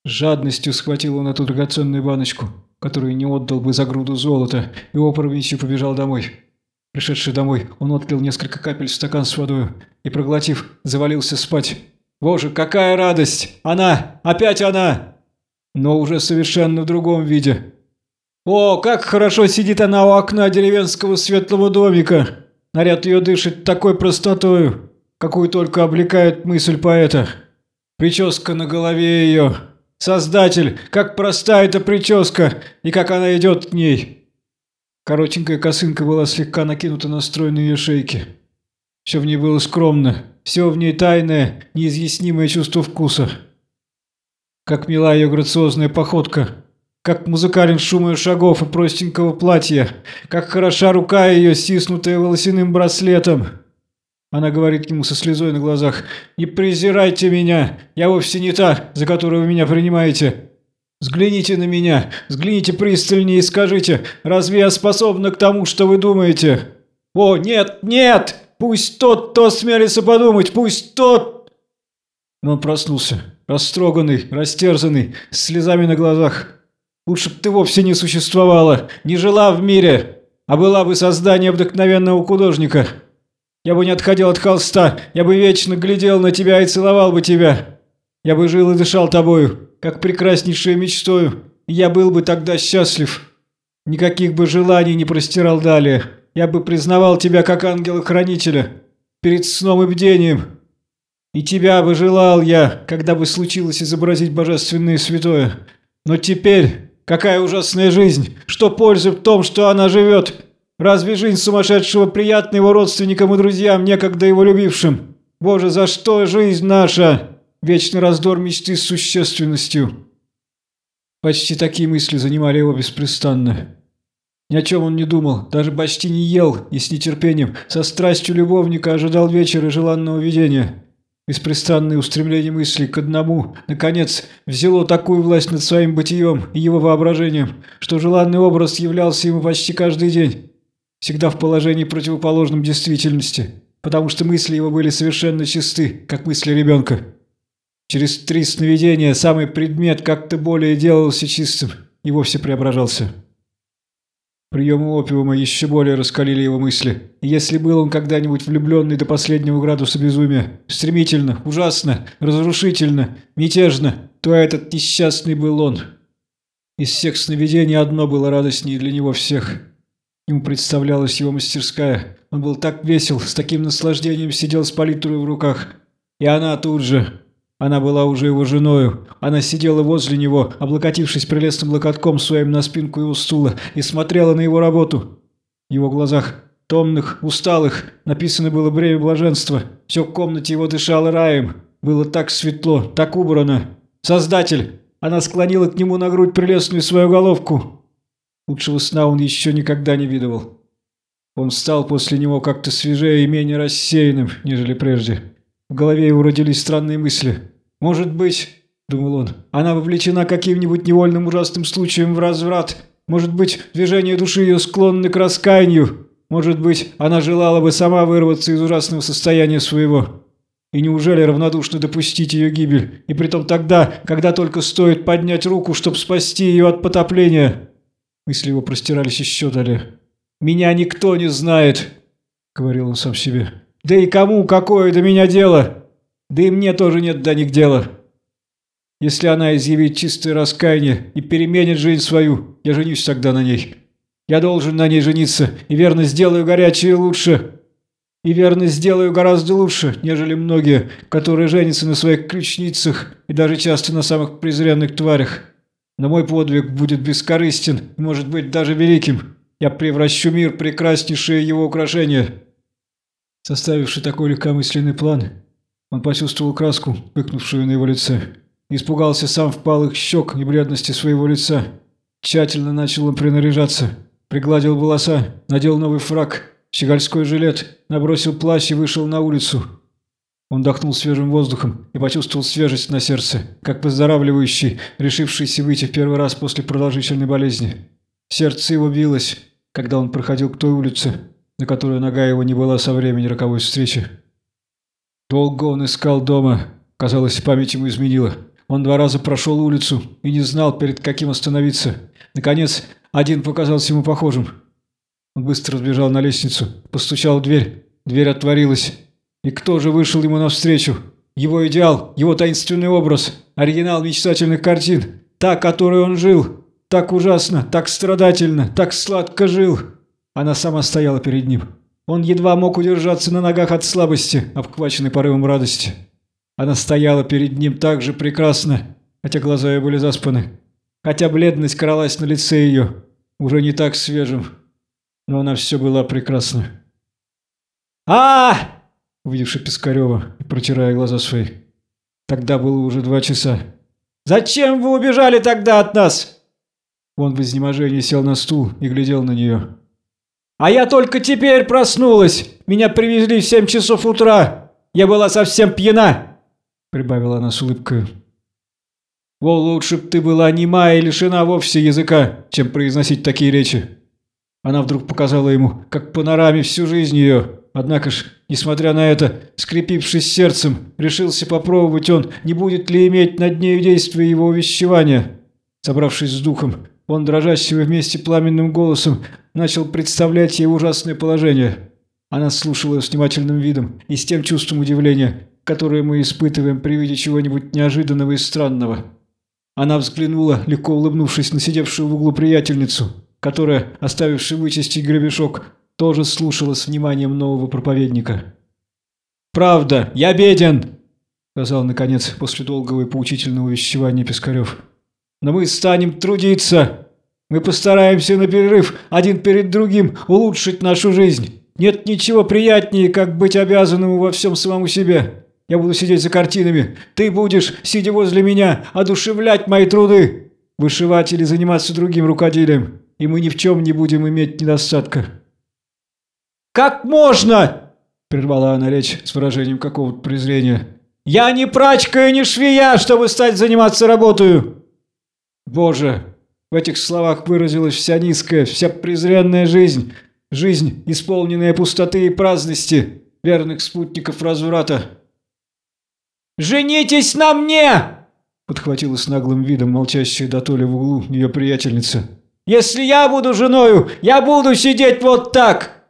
Жадностью схватил он эту драгоценную баночку, которую не отдал бы за груду золота, и опрометью побежал домой. Пришедший домой, он отлил несколько капель в стакан с водой и, проглотив, завалился спать. Боже, какая радость! Она! Опять она! Но уже совершенно в другом виде. О, как хорошо сидит она у окна деревенского светлого домика! Наряд ее дышит такой простотою, какую только облекает мысль поэта. Прическа на голове ее. Создатель, как проста эта прическа, и как она идет к ней. Коротенькая косынка была слегка накинута на стройные шейки. Все в ней было скромно, все в ней тайное, неизъяснимое чувство вкуса. Как мила ее грациозная походка, как музыкален шум ее шагов и простенького платья, как хороша рука ее, стиснутая волосяным браслетом. Она говорит ему со слезой на глазах, «Не презирайте меня, я вовсе не та, за которую вы меня принимаете. Взгляните на меня, взгляните пристальнее и скажите, разве я способна к тому, что вы думаете? О, нет, нет!» Пусть тот, кто смелится подумать, пусть тот...» Но он проснулся, растроганный, растерзанный, с слезами на глазах. «Лучше б ты вовсе не существовала, не жила в мире, а была бы создание обыкновенного художника. Я бы не отходил от холста, я бы вечно глядел на тебя и целовал бы тебя. Я бы жил и дышал тобою, как прекраснейшей мечтою, и я был бы тогда счастлив. Никаких бы желаний не простирал далее» я бы признавал тебя как ангела-хранителя перед сном и бдением. И тебя бы желал я, когда бы случилось изобразить божественное святое. Но теперь, какая ужасная жизнь! Что пользы в том, что она живет? Разве жизнь сумасшедшего приятна его родственникам и друзьям, некогда его любившим? Боже, за что жизнь наша? Вечный раздор мечты с существенностью. Почти такие мысли занимали его беспрестанно. Ни о чем он не думал, даже почти не ел и с нетерпением, со страстью любовника ожидал вечера желанного видения. Беспрестанное устремление мысли к одному, наконец, взяло такую власть над своим бытием и его воображением, что желанный образ являлся ему почти каждый день, всегда в положении противоположном действительности, потому что мысли его были совершенно чисты, как мысли ребенка. Через три сновидения самый предмет как-то более делался чистым и вовсе преображался. Приемы опиума еще более раскалили его мысли. Если был он когда-нибудь влюбленный до последнего градуса безумия, стремительно, ужасно, разрушительно, мятежно, то этот несчастный был он. Из всех сновидений одно было радостнее для него всех. Ему представлялась его мастерская. Он был так весел, с таким наслаждением сидел с палитрой в руках. И она тут же. Она была уже его женою. Она сидела возле него, облокотившись прелестным локотком своим на спинку его стула, и смотрела на его работу. В его глазах, томных, усталых, написано было бремя блаженства. Все в комнате его дышало раем. Было так светло, так убрано. «Создатель!» Она склонила к нему на грудь прелестную свою головку. Лучшего сна он еще никогда не видывал. Он встал после него как-то свежее и менее рассеянным, нежели прежде. В голове его родились странные мысли. «Может быть, — думал он, — она вовлечена каким-нибудь невольным ужасным случаем в разврат. Может быть, движение души ее склонны к раскаянию. Может быть, она желала бы сама вырваться из ужасного состояния своего. И неужели равнодушно допустить ее гибель? И притом тогда, когда только стоит поднять руку, чтобы спасти ее от потопления?» Мысли его простирались еще далее. «Меня никто не знает», — говорил он сам себе. «Да и кому какое до меня дело?» Да и мне тоже нет до них дела. Если она изъявит чистое раскаяние и переменит жизнь свою, я женюсь тогда на ней. Я должен на ней жениться, и верно сделаю горячее лучше. И верно сделаю гораздо лучше, нежели многие, которые женятся на своих ключницах и даже часто на самых презренных тварях. Но мой подвиг будет бескорыстен и, может быть, даже великим. Я превращу мир в прекраснейшее его украшение. Составивший такой легкомысленный план, он почувствовал краску, выкнувшую на его лице. Испугался сам впалых щек и бледности своего лица. Тщательно начал он принаряжаться. Пригладил волоса, надел новый фраг, щегольской жилет, набросил плащ и вышел на улицу. Он дохнул свежим воздухом и почувствовал свежесть на сердце, как выздоравливающий, решившийся выйти в первый раз после продолжительной болезни. Сердце его билось, когда он проходил к той улице, на которой нога его не была со времени роковой встречи. Долго он искал дома. Казалось, память ему изменила. Он два раза прошел улицу и не знал, перед каким остановиться. Наконец, один показался ему похожим. Он быстро сбежал на лестницу, постучал в дверь. Дверь отворилась. И кто же вышел ему навстречу? Его идеал, его таинственный образ, оригинал мечтательных картин. Та, которой он жил. Так ужасно, так страдательно, так сладко жил. Она сама стояла перед ним. Он едва мог удержаться на ногах от слабости, обхваченный порывом радости. Она стояла перед ним так же прекрасно, хотя глаза ее были заспаны, хотя бледность кралась на лице ее, уже не так свежим, но она все была прекрасна. а, -а, -а Увидевши Пискарева и протирая глаза свои. Тогда было уже два часа. «Зачем вы убежали тогда от нас?» Он в изнеможении сел на стул и глядел на нее. А я только теперь проснулась. Меня привезли в семь часов утра. Я была совсем пьяна, прибавила она с улыбкой. Во, лучше б ты была нема и лишена вовсе языка, чем произносить такие речи. Она вдруг показала ему, как панораме всю жизнь ее. Однако ж, несмотря на это, скрепившись сердцем, решился попробовать он, не будет ли иметь над нею действия его увещевания. Собравшись с духом, он, дрожащим вместе пламенным голосом, начал представлять ей ужасное положение. Она слушала с внимательным видом и с тем чувством удивления, которое мы испытываем при виде чего-нибудь неожиданного и странного. Она взглянула, легко улыбнувшись на сидевшую в углу приятельницу, которая, оставивши вычистить гребешок, тоже слушала с вниманием нового проповедника. «Правда, я беден!» — сказал, наконец, после долгого и поучительного увещевания Пискарев. «Но мы станем трудиться!» Мы постараемся на перерыв один перед другим улучшить нашу жизнь. Нет ничего приятнее, как быть обязанным во всем самому себе. Я буду сидеть за картинами. Ты будешь, сидя возле меня, одушевлять мои труды, вышивать или заниматься другим рукоделием. И мы ни в чем не будем иметь недостатка». «Как можно?» – прервала она речь с выражением какого-то презрения. «Я не прачка и не швея, чтобы стать заниматься работою!» «Боже, в этих словах выразилась вся низкая, вся презренная жизнь. Жизнь, исполненная пустоты и праздности, верных спутников разврата. «Женитесь на мне!» Подхватила с наглым видом молчащая до толи в углу ее приятельница. «Если я буду женою, я буду сидеть вот так!»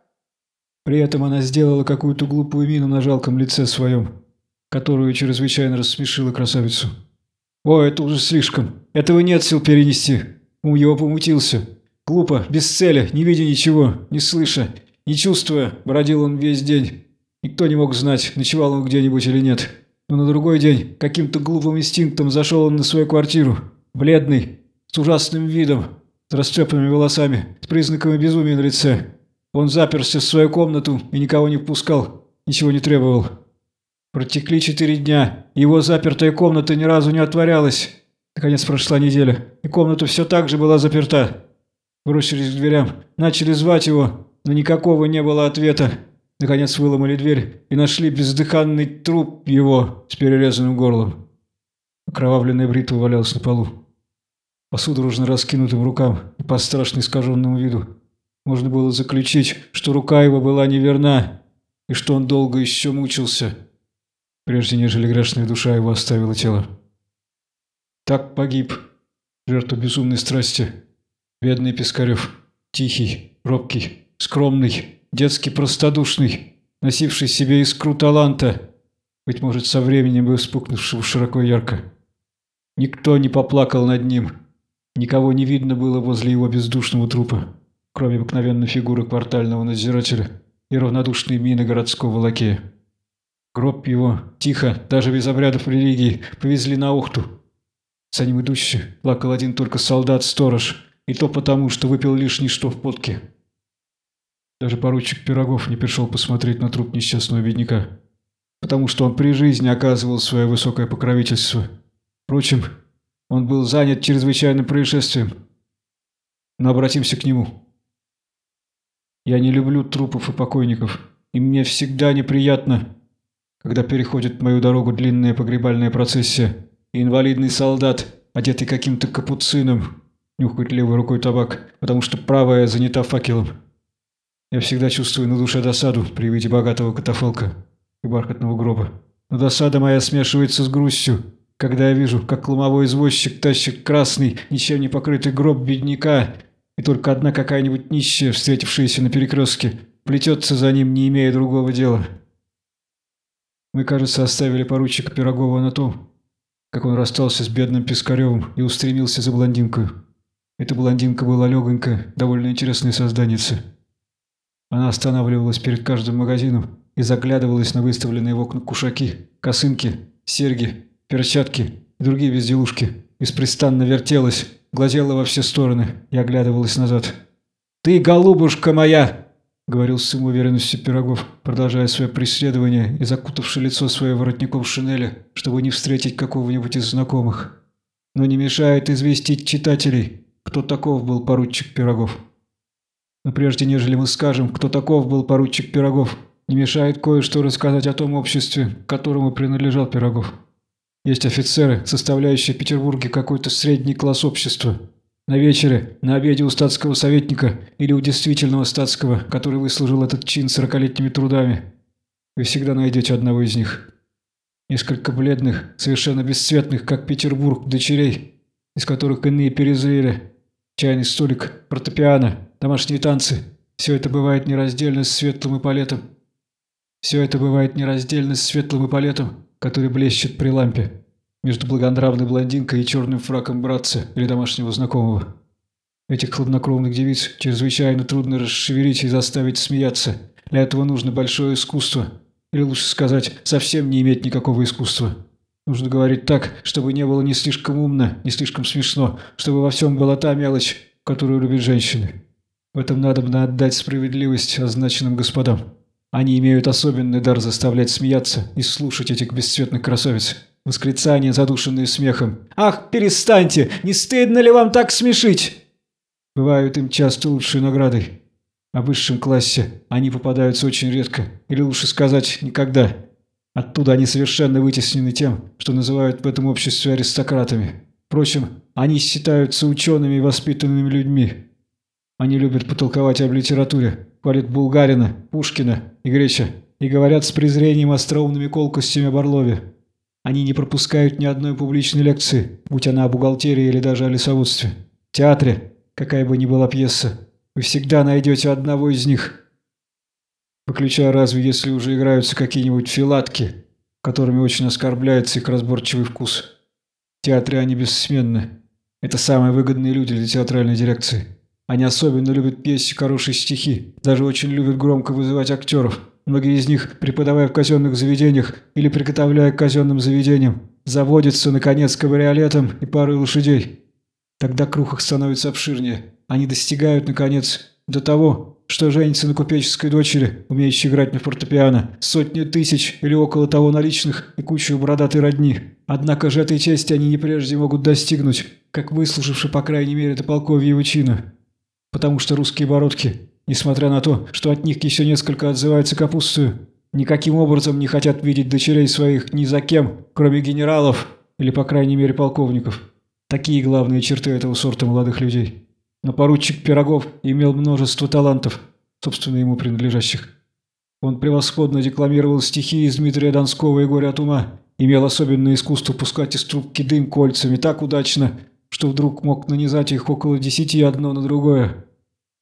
При этом она сделала какую-то глупую мину на жалком лице своем, которую чрезвычайно рассмешила красавицу. «О, это уже слишком. Этого нет сил перенести. Ум его помутился. Глупо, без цели, не видя ничего, не слыша, не чувствуя, бродил он весь день. Никто не мог знать, ночевал он где-нибудь или нет. Но на другой день каким-то глупым инстинктом зашел он на свою квартиру, бледный, с ужасным видом, с растрепанными волосами, с признаками безумия на лице. Он заперся в свою комнату и никого не впускал, ничего не требовал. Протекли четыре дня, его запертая комната ни разу не отворялась. Наконец прошла неделя, и комната все так же была заперта. Бросились к дверям, начали звать его, но никакого не было ответа. Наконец выломали дверь и нашли бездыханный труп его с перерезанным горлом. Окровавленная бритва валялась на полу. По судорожно раскинутым рукам и по страшно искаженному виду можно было заключить, что рука его была неверна и что он долго еще мучился, прежде нежели грешная душа его оставила тело. Так погиб. Жертва безумной страсти, бедный Пискарев, тихий, робкий, скромный, детски простодушный, носивший в себе искру таланта, быть может, со временем бы вспухнувшего широко и ярко. Никто не поплакал над ним, никого не видно было возле его бездушного трупа, кроме обыкновенной фигуры квартального надзирателя и равнодушной мины городского лакея. Гроб его, тихо, даже без обрядов религии, повезли на Ухту, за ним идущий плакал один только солдат-сторож, и то потому, что выпил лишний что в подке. Даже поручик Пирогов не пришел посмотреть на труп несчастного бедняка, потому что он при жизни оказывал свое высокое покровительство. Впрочем, он был занят чрезвычайным происшествием. Но обратимся к нему. Я не люблю трупов и покойников, и мне всегда неприятно, когда переходит мою дорогу длинная погребальная процессия, инвалидный солдат, одетый каким-то капуцином, нюхает левой рукой табак, потому что правая занята факелом. Я всегда чувствую на душе досаду при виде богатого катафалка и бархатного гроба. Но досада моя смешивается с грустью, когда я вижу, как ломовой извозчик тащит красный, ничем не покрытый гроб бедняка, и только одна какая-нибудь нищая, встретившаяся на перекрестке, плетется за ним, не имея другого дела. Мы, кажется, оставили поручика Пирогова на том, как он расстался с бедным Пискаревым и устремился за блондинкой. Эта блондинка была легонькая, довольно интересная созданица. Она останавливалась перед каждым магазином и заглядывалась на выставленные в окна кушаки, косынки, серьги, перчатки и другие безделушки. Беспрестанно вертелась, глазела во все стороны и оглядывалась назад. «Ты, голубушка моя!» — говорил с самоуверенностью Пирогов, продолжая свое преследование и закутавши лицо своей воротником шинели, чтобы не встретить какого-нибудь из знакомых. Но не мешает известить читателей, кто таков был поручик Пирогов. Но прежде нежели мы скажем, кто таков был поручик Пирогов, не мешает кое-что рассказать о том обществе, которому принадлежал Пирогов. Есть офицеры, составляющие в Петербурге какой-то средний класс общества, на вечере, на обеде у статского советника или у действительного статского, который выслужил этот чин сорокалетними трудами. Вы всегда найдете одного из них. Несколько бледных, совершенно бесцветных, как Петербург, дочерей, из которых иные перезрели. Чайный столик, фортепиано, домашние танцы. Все это бывает нераздельно с светлым эполетом. Все это бывает нераздельно с светлым эполетом, который блещет при лампе между благонравной блондинкой и черным фраком братца или домашнего знакомого. Этих хладнокровных девиц чрезвычайно трудно расшевелить и заставить смеяться. Для этого нужно большое искусство. Или лучше сказать, совсем не иметь никакого искусства. Нужно говорить так, чтобы не было ни слишком умно, ни слишком смешно, чтобы во всем была та мелочь, которую любят женщины. В этом надо бы отдать справедливость означенным господам. Они имеют особенный дар заставлять смеяться и слушать этих бесцветных красавиц. Восклицания, задушенные смехом. «Ах, перестаньте! Не стыдно ли вам так смешить?» Бывают им часто лучшие награды. В высшем классе они попадаются очень редко, или лучше сказать, никогда. Оттуда они совершенно вытеснены тем, что называют в этом обществе аристократами. Впрочем, они считаются учеными и воспитанными людьми. Они любят потолковать об литературе, хвалят Булгарина, Пушкина и Греча и говорят с презрением остроумными колкостями об Орлове. Они не пропускают ни одной публичной лекции, будь она о бухгалтерии или даже о лесоводстве. В театре, какая бы ни была пьеса, вы всегда найдете одного из них. Выключая разве, если уже играются какие-нибудь филатки, которыми очень оскорбляется их разборчивый вкус. В театре они бессменны. Это самые выгодные люди для театральной дирекции. Они особенно любят песни хорошие стихи, даже очень любят громко вызывать актеров, многие из них, преподавая в казенных заведениях или приготовляя к казенным заведениям, заводятся, наконец, кабриолетом и парой лошадей. Тогда круг их становится обширнее. Они достигают, наконец, до того, что женится на купеческой дочери, умеющей играть на фортепиано, сотни тысяч или около того наличных и кучу бородатой родни. Однако же этой чести они не прежде могут достигнуть, как выслуживши, по крайней мере, до полковьего чина. Потому что русские бородки, несмотря на то, что от них еще несколько отзывается капустою, никаким образом не хотят видеть дочерей своих ни за кем, кроме генералов или, по крайней мере, полковников. Такие главные черты этого сорта молодых людей. Но поручик Пирогов имел множество талантов, собственно ему принадлежащих. Он превосходно декламировал стихи из Дмитрия Донского и «Горе от ума», имел особенное искусство пускать из трубки дым кольцами так удачно, что вдруг мог нанизать их около десяти одно на другое.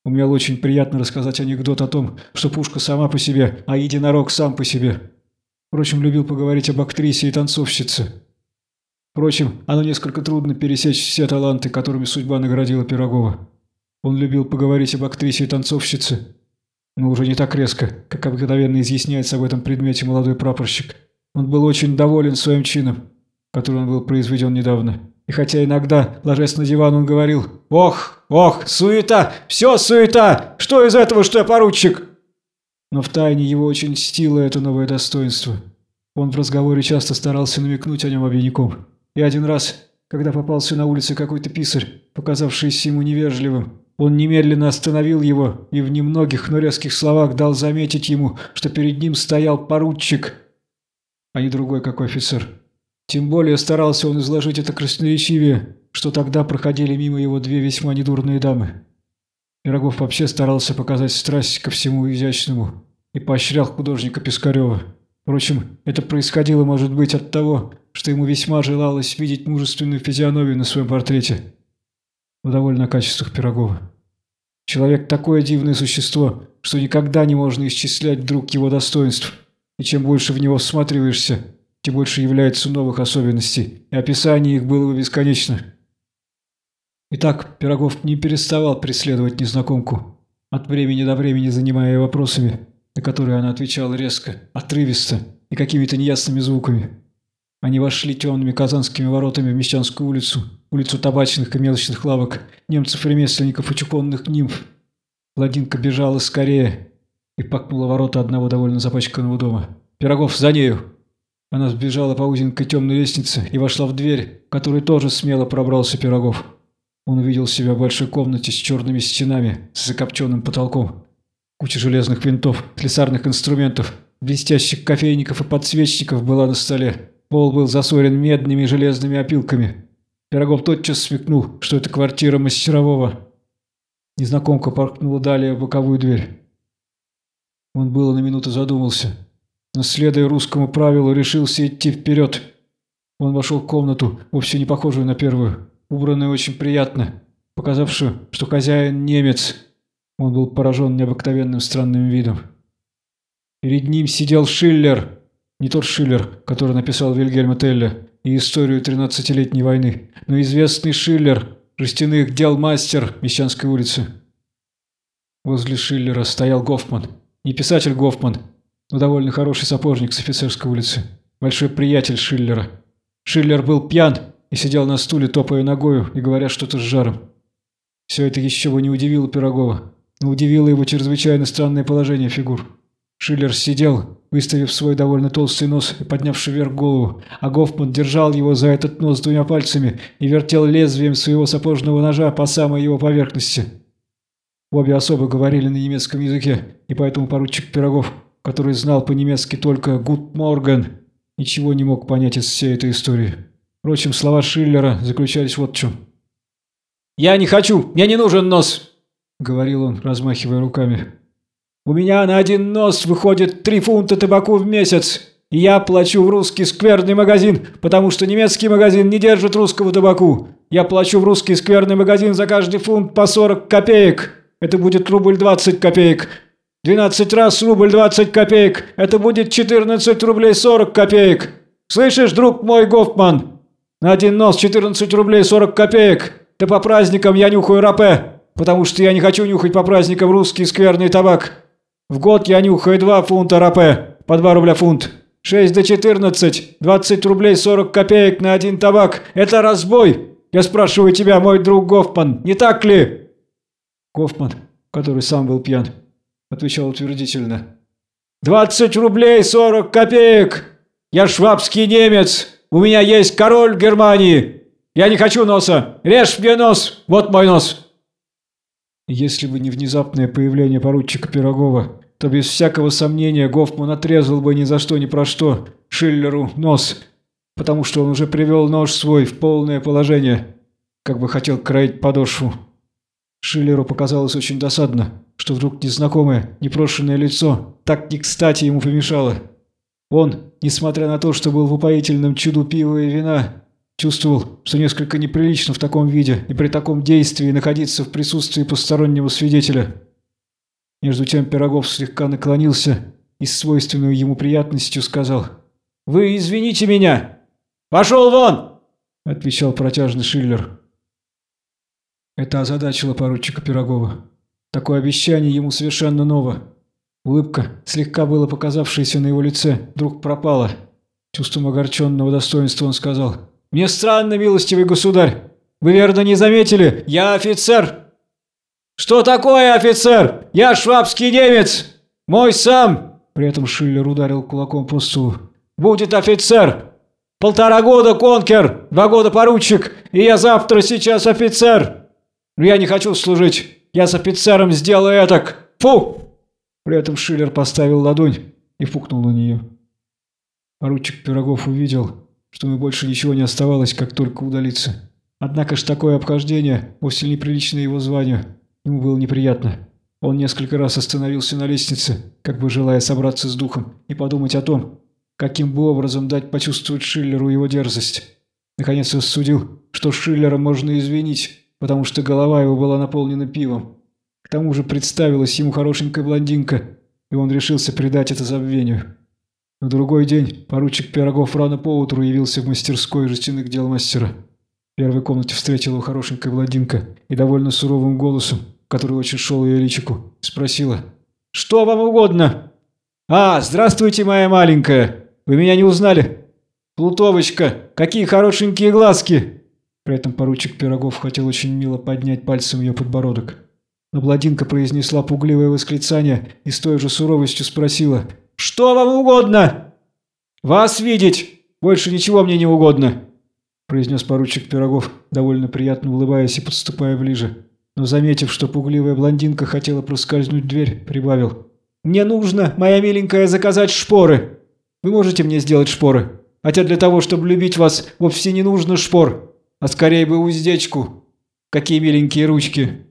Умел очень приятно рассказать анекдот о том, что пушка сама по себе, а единорог сам по себе. Впрочем, любил поговорить об актрисе и танцовщице. Впрочем, оно несколько трудно пересечь все таланты, которыми судьба наградила Пирогова. Он любил поговорить об актрисе и танцовщице, но уже не так резко, как обыкновенно изъясняется об этом предмете молодой прапорщик. Он был очень доволен своим чином, который он был произведен недавно. И хотя иногда, ложась на диван, он говорил «Ох, ох, суета, все суета, что из этого, что я поручик?» Но втайне его очень стило это новое достоинство. Он в разговоре часто старался намекнуть о нем обвиняком. И один раз, когда попался на улице какой-то писарь, показавшийся ему невежливым, он немедленно остановил его и в немногих, но резких словах дал заметить ему, что перед ним стоял поручик, а не другой какой офицер. Тем более старался он изложить это красноречивее, что тогда проходили мимо его две весьма недурные дамы. Пирогов вообще старался показать страсть ко всему изящному и поощрял художника Пискарева. Впрочем, это происходило, может быть, от того, что ему весьма желалось видеть мужественную физиономию на своем портрете. Но довольно качествах Пирогова. Человек такое дивное существо, что никогда не можно исчислять вдруг его достоинств. И чем больше в него всматриваешься, тем больше является новых особенностей, и описание их было бы бесконечно. Итак, Пирогов не переставал преследовать незнакомку, от времени до времени занимая ее вопросами, на которые она отвечала резко, отрывисто и какими-то неясными звуками. Они вошли темными казанскими воротами в Мещанскую улицу, улицу табачных и мелочных лавок, немцев-ремесленников и чуконных нимф. Ладинка бежала скорее и пакнула ворота одного довольно запачканного дома. «Пирогов, за нею!» Она сбежала по узенькой темной лестнице и вошла в дверь, в которой тоже смело пробрался Пирогов. Он увидел себя в большой комнате с черными стенами, с закопченным потолком. Куча железных винтов, слесарных инструментов, блестящих кофейников и подсвечников была на столе. Пол был засорен медными и железными опилками. Пирогов тотчас смекнул, что это квартира мастерового. Незнакомка поркнула далее в боковую дверь. Он было на минуту задумался, но, следуя русскому правилу, решился идти вперед. Он вошел в комнату, вовсе не похожую на первую, убранную очень приятно, показавшую, что хозяин немец – он был поражен необыкновенным странным видом. Перед ним сидел Шиллер, не тот Шиллер, который написал Вильгельма Телля и историю тринадцатилетней войны, но известный Шиллер, жестяных дел мастер Мещанской улицы. Возле Шиллера стоял Гофман. Не писатель Гофман, но довольно хороший сапожник с офицерской улицы. Большой приятель Шиллера. Шиллер был пьян и сидел на стуле, топая ногою и говоря что-то с жаром. Все это еще бы не удивило Пирогова но удивило его чрезвычайно странное положение фигур. Шиллер сидел, выставив свой довольно толстый нос и поднявший вверх голову, а Гофман держал его за этот нос двумя пальцами и вертел лезвием своего сапожного ножа по самой его поверхности. Обе особо говорили на немецком языке, и поэтому поручик Пирогов, который знал по-немецки только «Гуд Морган», ничего не мог понять из всей этой истории. Впрочем, слова Шиллера заключались вот в чем. «Я не хочу! Мне не нужен нос!» — говорил он, размахивая руками. «У меня на один нос выходит три фунта табаку в месяц, и я плачу в русский скверный магазин, потому что немецкий магазин не держит русского табаку. Я плачу в русский скверный магазин за каждый фунт по 40 копеек. Это будет рубль 20 копеек. 12 раз рубль 20 копеек. Это будет 14 рублей 40 копеек. Слышишь, друг мой Гофман? На один нос 14 рублей 40 копеек. Да по праздникам я нюхаю рапе потому что я не хочу нюхать по праздникам русский скверный табак. В год я нюхаю два фунта рапе, по два рубля фунт. Шесть до четырнадцать, двадцать рублей сорок копеек на один табак. Это разбой! Я спрашиваю тебя, мой друг Гофман, не так ли?» Гофман, который сам был пьян, отвечал утвердительно. «Двадцать рублей сорок копеек! Я швабский немец! У меня есть король Германии! Я не хочу носа! Режь мне нос! Вот мой нос!» Если бы не внезапное появление поручика Пирогова, то без всякого сомнения Гофман отрезал бы ни за что ни про что Шиллеру нос, потому что он уже привел нож свой в полное положение, как бы хотел кроить подошву. Шиллеру показалось очень досадно, что вдруг незнакомое, непрошенное лицо так не кстати ему помешало. Он, несмотря на то, что был в упоительном чуду пива и вина, чувствовал, что несколько неприлично в таком виде и при таком действии находиться в присутствии постороннего свидетеля. Между тем Пирогов слегка наклонился и с свойственной ему приятностью сказал «Вы извините меня!» «Пошел вон!» – отвечал протяжный Шиллер. Это озадачило поручика Пирогова. Такое обещание ему совершенно ново. Улыбка, слегка было показавшаяся на его лице, вдруг пропала. Чувством огорченного достоинства он сказал. «Мне странно, милостивый государь. Вы верно не заметили? Я офицер!» «Что такое офицер? Я швабский немец! Мой сам!» При этом Шиллер ударил кулаком по столу. «Будет офицер! Полтора года конкер, два года поручик, и я завтра сейчас офицер!» Но я не хочу служить. Я с офицером сделаю это. Фу!» При этом Шиллер поставил ладонь и фукнул на нее. Поручик Пирогов увидел, что ему больше ничего не оставалось, как только удалиться. Однако ж такое обхождение, вовсе неприличное его званию, ему было неприятно. Он несколько раз остановился на лестнице, как бы желая собраться с духом и подумать о том, каким бы образом дать почувствовать Шиллеру его дерзость. Наконец рассудил, что Шиллера можно извинить, потому что голова его была наполнена пивом. К тому же представилась ему хорошенькая блондинка, и он решился предать это забвению. На другой день поручик Пирогов рано поутру явился в мастерской жестяных дел мастера. В первой комнате встретила его хорошенькая блондинка и довольно суровым голосом, который очень шел ее личику, спросила «Что вам угодно?» «А, здравствуйте, моя маленькая! Вы меня не узнали?» «Плутовочка, какие хорошенькие глазки!» При этом поручик Пирогов хотел очень мило поднять пальцем ее подбородок. Но Бладинка произнесла пугливое восклицание и с той же суровостью спросила «Что вам угодно?» «Вас видеть! Больше ничего мне не угодно!» произнес поручик Пирогов, довольно приятно улыбаясь и подступая ближе. Но, заметив, что пугливая блондинка хотела проскользнуть в дверь, прибавил. «Мне нужно, моя миленькая, заказать шпоры. Вы можете мне сделать шпоры? Хотя для того, чтобы любить вас, вовсе не нужно шпор а скорее бы уздечку. Какие миленькие ручки!»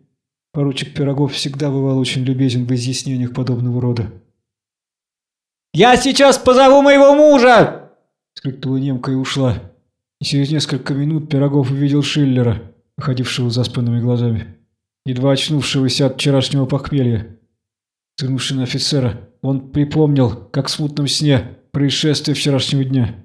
Поручик Пирогов всегда бывал очень любезен в изъяснениях подобного рода. «Я сейчас позову моего мужа!» — скрикнула немка и ушла. И через несколько минут Пирогов увидел Шиллера, выходившего заспанными глазами, едва очнувшегося от вчерашнего похмелья. Взглянувши на офицера, он припомнил, как в смутном сне, происшествие вчерашнего дня.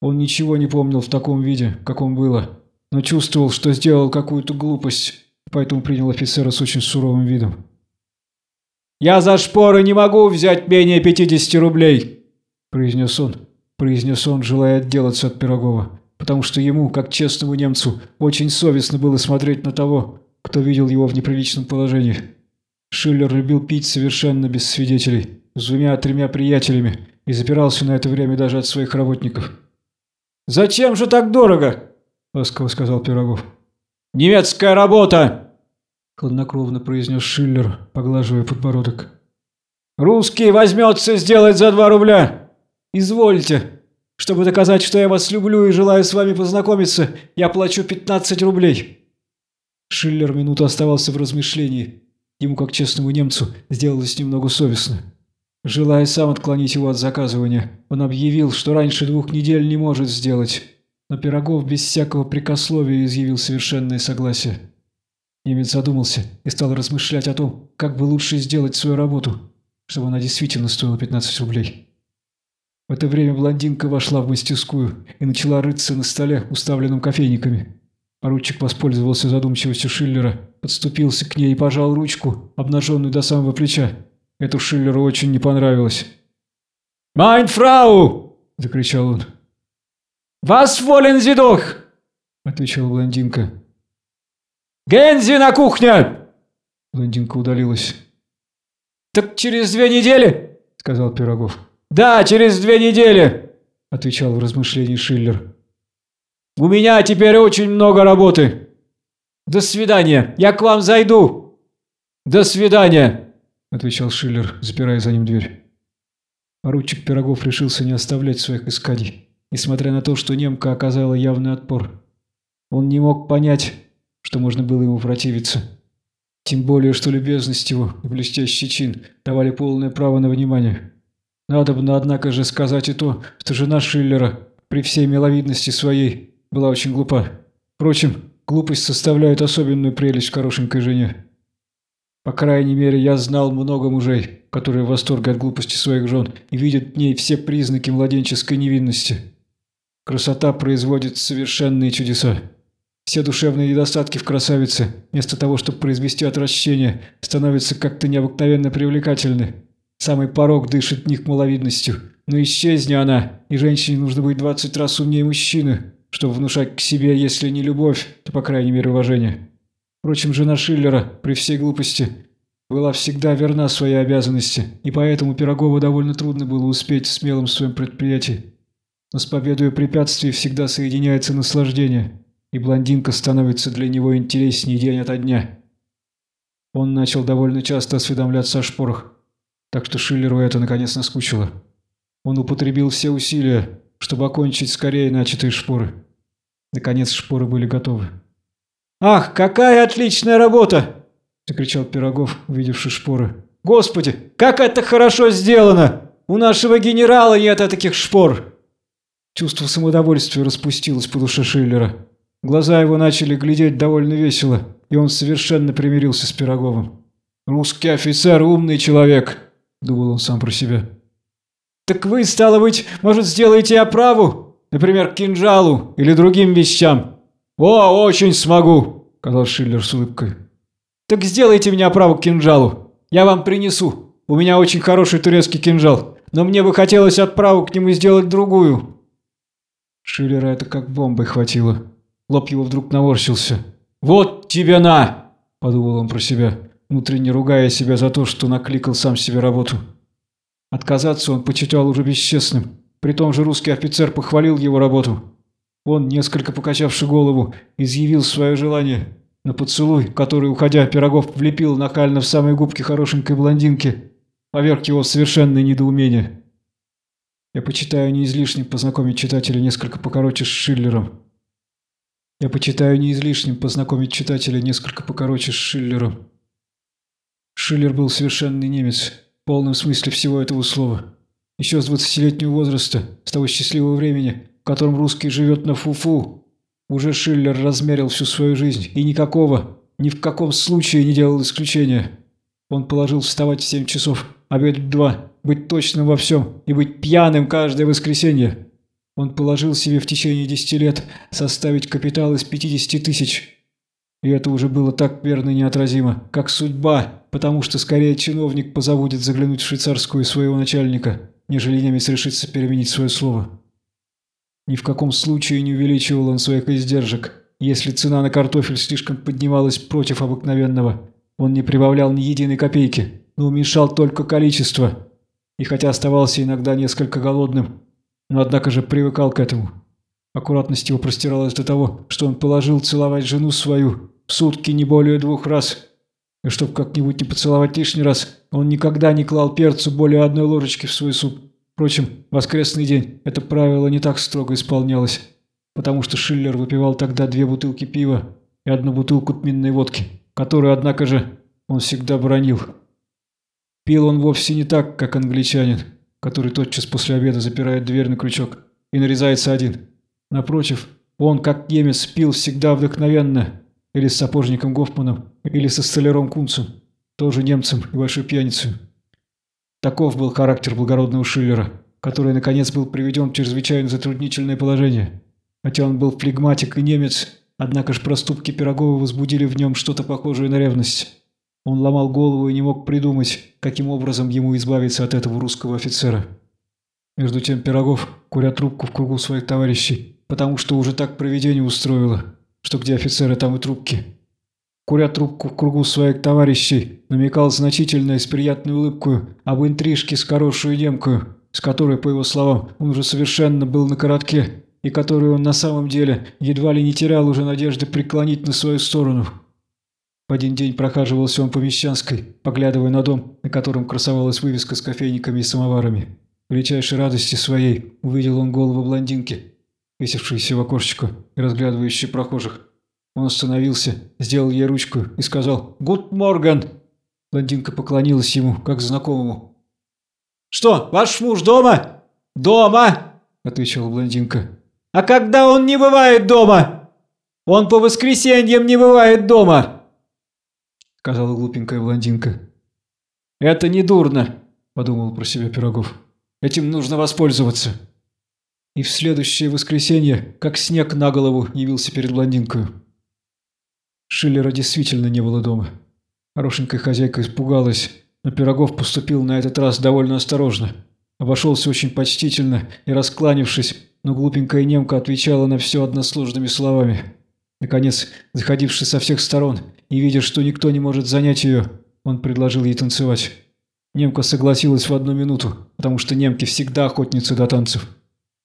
Он ничего не помнил в таком виде, каком было но чувствовал, что сделал какую-то глупость, поэтому принял офицера с очень суровым видом. «Я за шпоры не могу взять менее 50 рублей!» – произнес он, произнес он, желая отделаться от Пирогова, потому что ему, как честному немцу, очень совестно было смотреть на того, кто видел его в неприличном положении. Шиллер любил пить совершенно без свидетелей, с двумя-тремя приятелями, и запирался на это время даже от своих работников. «Зачем же так дорого?» – ласково сказал Пирогов. «Немецкая работа!» – хладнокровно произнес Шиллер, поглаживая подбородок. «Русский возьмется сделать за два рубля! Извольте! Чтобы доказать, что я вас люблю и желаю с вами познакомиться, я плачу 15 рублей!» Шиллер минуту оставался в размышлении. Ему, как честному немцу, сделалось немного совестно. Желая сам отклонить его от заказывания, он объявил, что раньше двух недель не может сделать но Пирогов без всякого прикословия изъявил совершенное согласие. Немец задумался и стал размышлять о том, как бы лучше сделать свою работу, чтобы она действительно стоила 15 рублей. В это время блондинка вошла в мастерскую и начала рыться на столе, уставленном кофейниками. Поручик воспользовался задумчивостью Шиллера, подступился к ней и пожал ручку, обнаженную до самого плеча. Это Шиллеру очень не понравилось. «Майнфрау!» – закричал он. «Вас волен зидох!» – отвечала блондинка. «Гензи на кухне!» Блондинка удалилась. «Так через две недели?» – сказал Пирогов. «Да, через две недели!» – отвечал в размышлении Шиллер. «У меня теперь очень много работы. До свидания, я к вам зайду!» «До свидания!» – отвечал Шиллер, запирая за ним дверь. Поручик Пирогов решился не оставлять своих исканий, несмотря на то, что немка оказала явный отпор. Он не мог понять, что можно было ему противиться. Тем более, что любезность его и блестящий чин давали полное право на внимание. Надо бы, однако же, сказать и то, что жена Шиллера, при всей миловидности своей, была очень глупа. Впрочем, глупость составляет особенную прелесть хорошенькой жене. По крайней мере, я знал много мужей, которые в восторге от глупости своих жен и видят в ней все признаки младенческой невинности. Красота производит совершенные чудеса. Все душевные недостатки в красавице, вместо того, чтобы произвести отвращение, становятся как-то необыкновенно привлекательны. Самый порог дышит в них маловидностью. Но исчезни она, и женщине нужно быть двадцать раз умнее мужчины, чтобы внушать к себе, если не любовь, то, по крайней мере, уважение. Впрочем, жена Шиллера, при всей глупости, была всегда верна своей обязанности, и поэтому Пирогову довольно трудно было успеть в смелом своем предприятии. Но с победой препятствий всегда соединяется наслаждение – и блондинка становится для него интереснее день ото дня. Он начал довольно часто осведомляться о шпорах, так что Шиллеру это наконец наскучило. Он употребил все усилия, чтобы окончить скорее начатые шпоры. Наконец шпоры были готовы. «Ах, какая отличная работа!» – закричал Пирогов, увидевший шпоры. «Господи, как это хорошо сделано! У нашего генерала нет таких шпор!» Чувство самодовольствия распустилось по душе Шиллера. Глаза его начали глядеть довольно весело, и он совершенно примирился с Пироговым. «Русский офицер – умный человек», – думал он сам про себя. «Так вы, стало быть, может, сделаете оправу? Например, кинжалу или другим вещам?» «О, очень смогу», – сказал Шиллер с улыбкой. «Так сделайте мне оправу к кинжалу. Я вам принесу. У меня очень хороший турецкий кинжал, но мне бы хотелось отправу к нему сделать другую». Шиллера это как бомбой хватило. Лоб его вдруг наворщился. «Вот тебе на!» – подумал он про себя, внутренне ругая себя за то, что накликал сам себе работу. Отказаться он почитал уже бесчестным. При том же русский офицер похвалил его работу. Он, несколько покачавший голову, изъявил свое желание на поцелуй, который, уходя, Пирогов влепил нахально в самые губки хорошенькой блондинки, поверг его в совершенное недоумение. Я почитаю не излишним познакомить читателя несколько покороче с Шиллером. Я почитаю не излишним познакомить читателя несколько покороче с Шиллером. Шиллер был совершенный немец, в полном смысле всего этого слова. Еще с двадцатилетнего возраста, с того счастливого времени, в котором русский живет на фу-фу, уже Шиллер размерил всю свою жизнь, и никакого, ни в каком случае не делал исключения. Он положил вставать в семь часов, обедать в два, быть точным во всем и быть пьяным каждое воскресенье. Он положил себе в течение десяти лет составить капитал из 50 тысяч. И это уже было так верно и неотразимо, как судьба, потому что скорее чиновник позабудет заглянуть в швейцарскую своего начальника, нежели немец решится переменить свое слово. Ни в каком случае не увеличивал он своих издержек. Если цена на картофель слишком поднималась против обыкновенного, он не прибавлял ни единой копейки, но уменьшал только количество. И хотя оставался иногда несколько голодным, но однако же привыкал к этому. Аккуратность его простиралась до того, что он положил целовать жену свою в сутки не более двух раз. И чтоб как-нибудь не поцеловать лишний раз, он никогда не клал перцу более одной ложечки в свой суп. Впрочем, в воскресный день это правило не так строго исполнялось, потому что Шиллер выпивал тогда две бутылки пива и одну бутылку тминной водки, которую, однако же, он всегда бронил. Пил он вовсе не так, как англичанин, который тотчас после обеда запирает дверь на крючок и нарезается один. Напротив, он, как немец, пил всегда вдохновенно, или с сапожником Гофманом, или со столяром Кунцем, тоже немцем и большой пьяницей. Таков был характер благородного Шиллера, который, наконец, был приведен в чрезвычайно затруднительное положение. Хотя он был флегматик и немец, однако же проступки Пирогова возбудили в нем что-то похожее на ревность. Он ломал голову и не мог придумать, каким образом ему избавиться от этого русского офицера. Между тем Пирогов, куря трубку в кругу своих товарищей, потому что уже так проведение устроило, что где офицеры, там и трубки. Куря трубку в кругу своих товарищей, намекал значительно и с приятной улыбкой об интрижке с хорошую немкою, с которой, по его словам, он уже совершенно был на коротке, и которую он на самом деле едва ли не терял уже надежды преклонить на свою сторону. Один день прохаживался он по Мещанской, поглядывая на дом, на котором красовалась вывеска с кофейниками и самоварами. В величайшей радости своей увидел он голову блондинки, висевшуюся в окошечко и разглядывающей прохожих. Он остановился, сделал ей ручку и сказал «Гуд Морган!». Блондинка поклонилась ему, как знакомому. «Что, ваш муж дома?» «Дома!» – отвечала блондинка. «А когда он не бывает дома?» «Он по воскресеньям не бывает дома!» – сказала глупенькая блондинка. «Это не дурно!» – подумал про себя Пирогов. «Этим нужно воспользоваться!» И в следующее воскресенье, как снег на голову, явился перед блондинкой. Шиллера действительно не было дома. Хорошенькая хозяйка испугалась, но Пирогов поступил на этот раз довольно осторожно. Обошелся очень почтительно и, раскланившись, но глупенькая немка отвечала на все односложными словами. Наконец, заходивший со всех сторон и видя, что никто не может занять ее, он предложил ей танцевать. Немка согласилась в одну минуту, потому что немки всегда охотницы до танцев.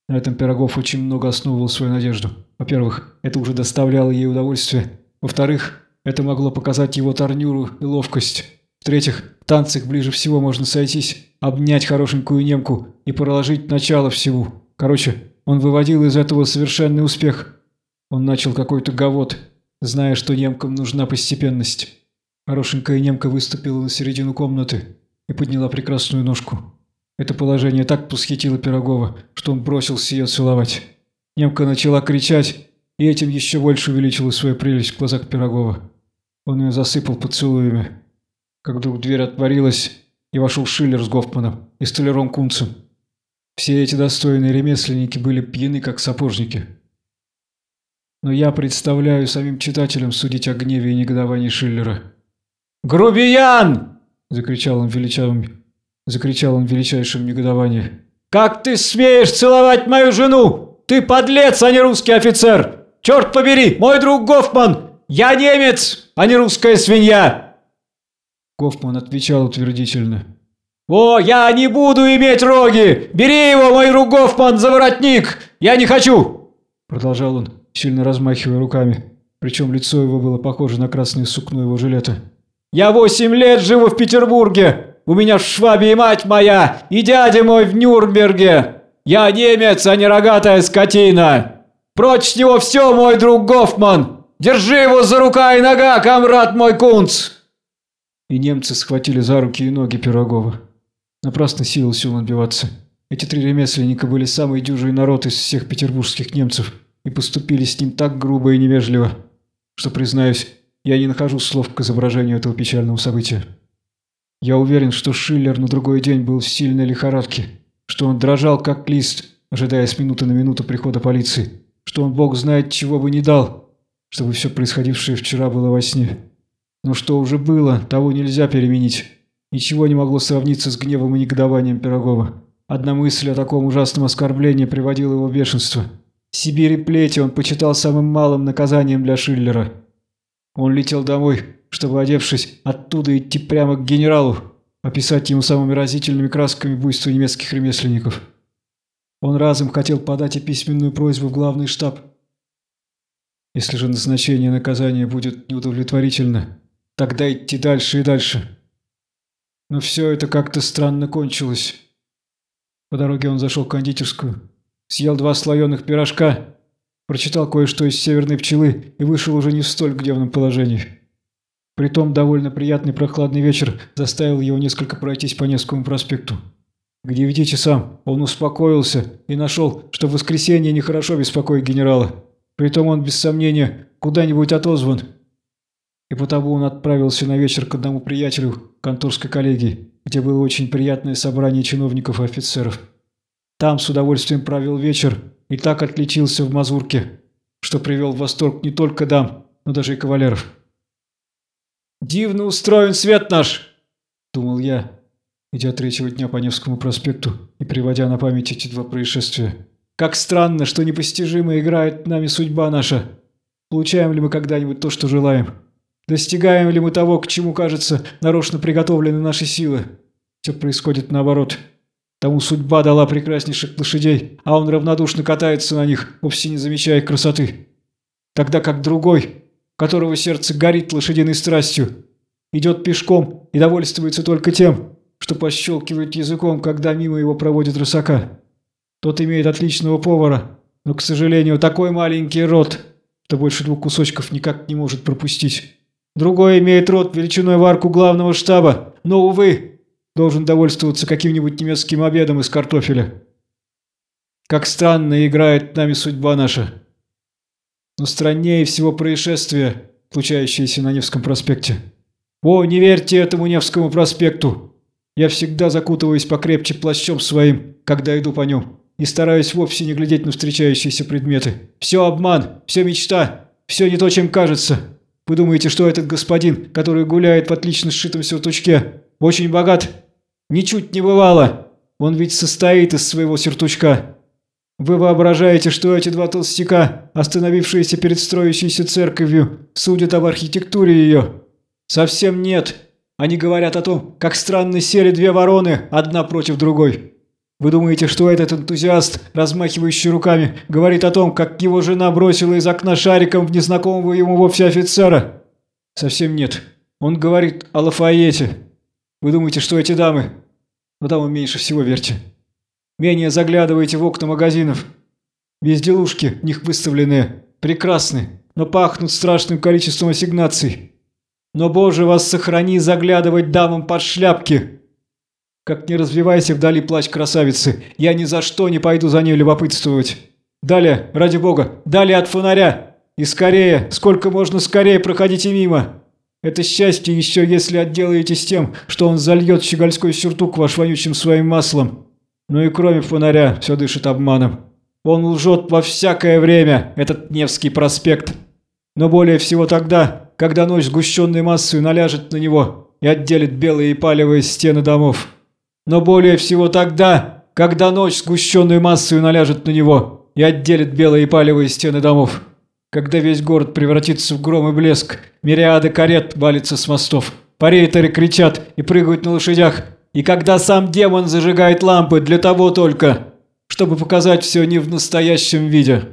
На этом Пирогов очень много основывал свою надежду. Во-первых, это уже доставляло ей удовольствие, во-вторых, это могло показать его торнюру и ловкость. В-третьих, в танцах ближе всего можно сойтись, обнять хорошенькую немку и проложить начало всему. Короче, он выводил из этого совершенный успех. Он начал какой-то гавот, зная, что немкам нужна постепенность. Хорошенькая немка выступила на середину комнаты и подняла прекрасную ножку. Это положение так посхитило Пирогова, что он бросился ее целовать. Немка начала кричать и этим еще больше увеличила свою прелесть в глазах Пирогова. Он ее засыпал поцелуями. Как вдруг дверь отворилась, и вошел Шиллер с Гофманом и столяром Кунцем. Все эти достойные ремесленники были пьяны, как сапожники. Но я представляю самим читателям судить о гневе и негодовании Шиллера. «Грубиян!» – закричал он, величавым, закричал он в величайшем негодовании. «Как ты смеешь целовать мою жену? Ты подлец, а не русский офицер!» Черт побери, мой друг Гофман! Я немец, а не русская свинья!» Гофман отвечал утвердительно. «О, я не буду иметь роги! Бери его, мой друг Гофман, за воротник! Я не хочу!» Продолжал он, сильно размахивая руками. Причем лицо его было похоже на красное сукно его жилета. «Я восемь лет живу в Петербурге! У меня в Швабе и мать моя, и дядя мой в Нюрнберге! Я немец, а не рогатая скотина!» Прочь с него все, мой друг Гофман! Держи его за рука и нога, комрад мой кунц!» И немцы схватили за руки и ноги Пирогова. Напрасно силился он отбиваться. Эти три ремесленника были самый дюжий народ из всех петербургских немцев и поступили с ним так грубо и невежливо, что, признаюсь, я не нахожу слов к изображению этого печального события. Я уверен, что Шиллер на другой день был в сильной лихорадке, что он дрожал как лист, ожидая с минуты на минуту прихода полиции что он, Бог знает, чего бы не дал, чтобы все происходившее вчера было во сне. Но что уже было, того нельзя переменить. Ничего не могло сравниться с гневом и негодованием Пирогова. Одна мысль о таком ужасном оскорблении приводила его в бешенство. Сибирь и плети он почитал самым малым наказанием для Шиллера. Он летел домой, чтобы, одевшись, оттуда идти прямо к генералу, описать ему самыми разительными красками буйство немецких ремесленников. Он разом хотел подать и письменную просьбу в главный штаб. Если же назначение наказания будет неудовлетворительно, тогда идти дальше и дальше. Но все это как-то странно кончилось. По дороге он зашел в кондитерскую, съел два слоеных пирожка, прочитал кое-что из «Северной пчелы» и вышел уже не в столь гневном положении. Притом довольно приятный прохладный вечер заставил его несколько пройтись по Невскому проспекту. К девяти часам он успокоился и нашел, что в воскресенье нехорошо беспокоить генерала. Притом он, без сомнения, куда-нибудь отозван. И потому он отправился на вечер к одному приятелю конторской коллегии, где было очень приятное собрание чиновников и офицеров. Там с удовольствием провел вечер и так отличился в мазурке, что привел в восторг не только дам, но даже и кавалеров. Дивно устроен свет наш!» – думал я, идя третьего дня по Невскому проспекту и приводя на память эти два происшествия. «Как странно, что непостижимо играет нами судьба наша. Получаем ли мы когда-нибудь то, что желаем? Достигаем ли мы того, к чему, кажется, нарочно приготовлены наши силы? Все происходит наоборот». Тому судьба дала прекраснейших лошадей, а он равнодушно катается на них, вовсе не замечая красоты. Тогда как другой, которого сердце горит лошадиной страстью, идет пешком и довольствуется только тем, что пощелкивает языком, когда мимо его проводит рысака. Тот имеет отличного повара, но, к сожалению, такой маленький рот, что больше двух кусочков никак не может пропустить. Другой имеет рот величиной в арку главного штаба, но, увы, должен довольствоваться каким-нибудь немецким обедом из картофеля. Как странно играет нами судьба наша. Но страннее всего происшествия, случающиеся на Невском проспекте. О, не верьте этому Невскому проспекту! Я всегда закутываюсь покрепче плащом своим, когда иду по нем, и стараюсь вовсе не глядеть на встречающиеся предметы. Все обман, все мечта, все не то, чем кажется. Вы думаете, что этот господин, который гуляет в отлично сшитом сюртучке, очень богат Ничуть не бывало. Он ведь состоит из своего сертучка. Вы воображаете, что эти два толстяка, остановившиеся перед строящейся церковью, судят об архитектуре ее? Совсем нет. Они говорят о том, как странно сели две вороны, одна против другой. Вы думаете, что этот энтузиаст, размахивающий руками, говорит о том, как его жена бросила из окна шариком в незнакомого ему вовсе офицера? Совсем нет. Он говорит о Лафайете. Вы думаете, что эти дамы? Но дамам меньше всего верьте. Менее заглядывайте в окна магазинов. Безделушки, в них выставленные, прекрасны, но пахнут страшным количеством ассигнаций. Но, Боже, вас сохрани заглядывать дамам под шляпки. Как не развивайся вдали плач красавицы, я ни за что не пойду за ней любопытствовать. Далее, ради бога, далее от фонаря. И скорее, сколько можно скорее проходите мимо. Это счастье еще, если отделаетесь тем, что он зальет щегольской сюртук ваш вонючим своим маслом. Ну и кроме фонаря, все дышит обманом. Он лжет во всякое время, этот Невский проспект. Но более всего тогда, когда ночь сгущенной массой наляжет на него и отделит белые и палевые стены домов. Но более всего тогда, когда ночь сгущенной массой наляжет на него и отделит белые и палевые стены домов когда весь город превратится в гром и блеск, мириады карет валятся с мостов, парейтеры кричат и прыгают на лошадях, и когда сам демон зажигает лампы для того только, чтобы показать все не в настоящем виде.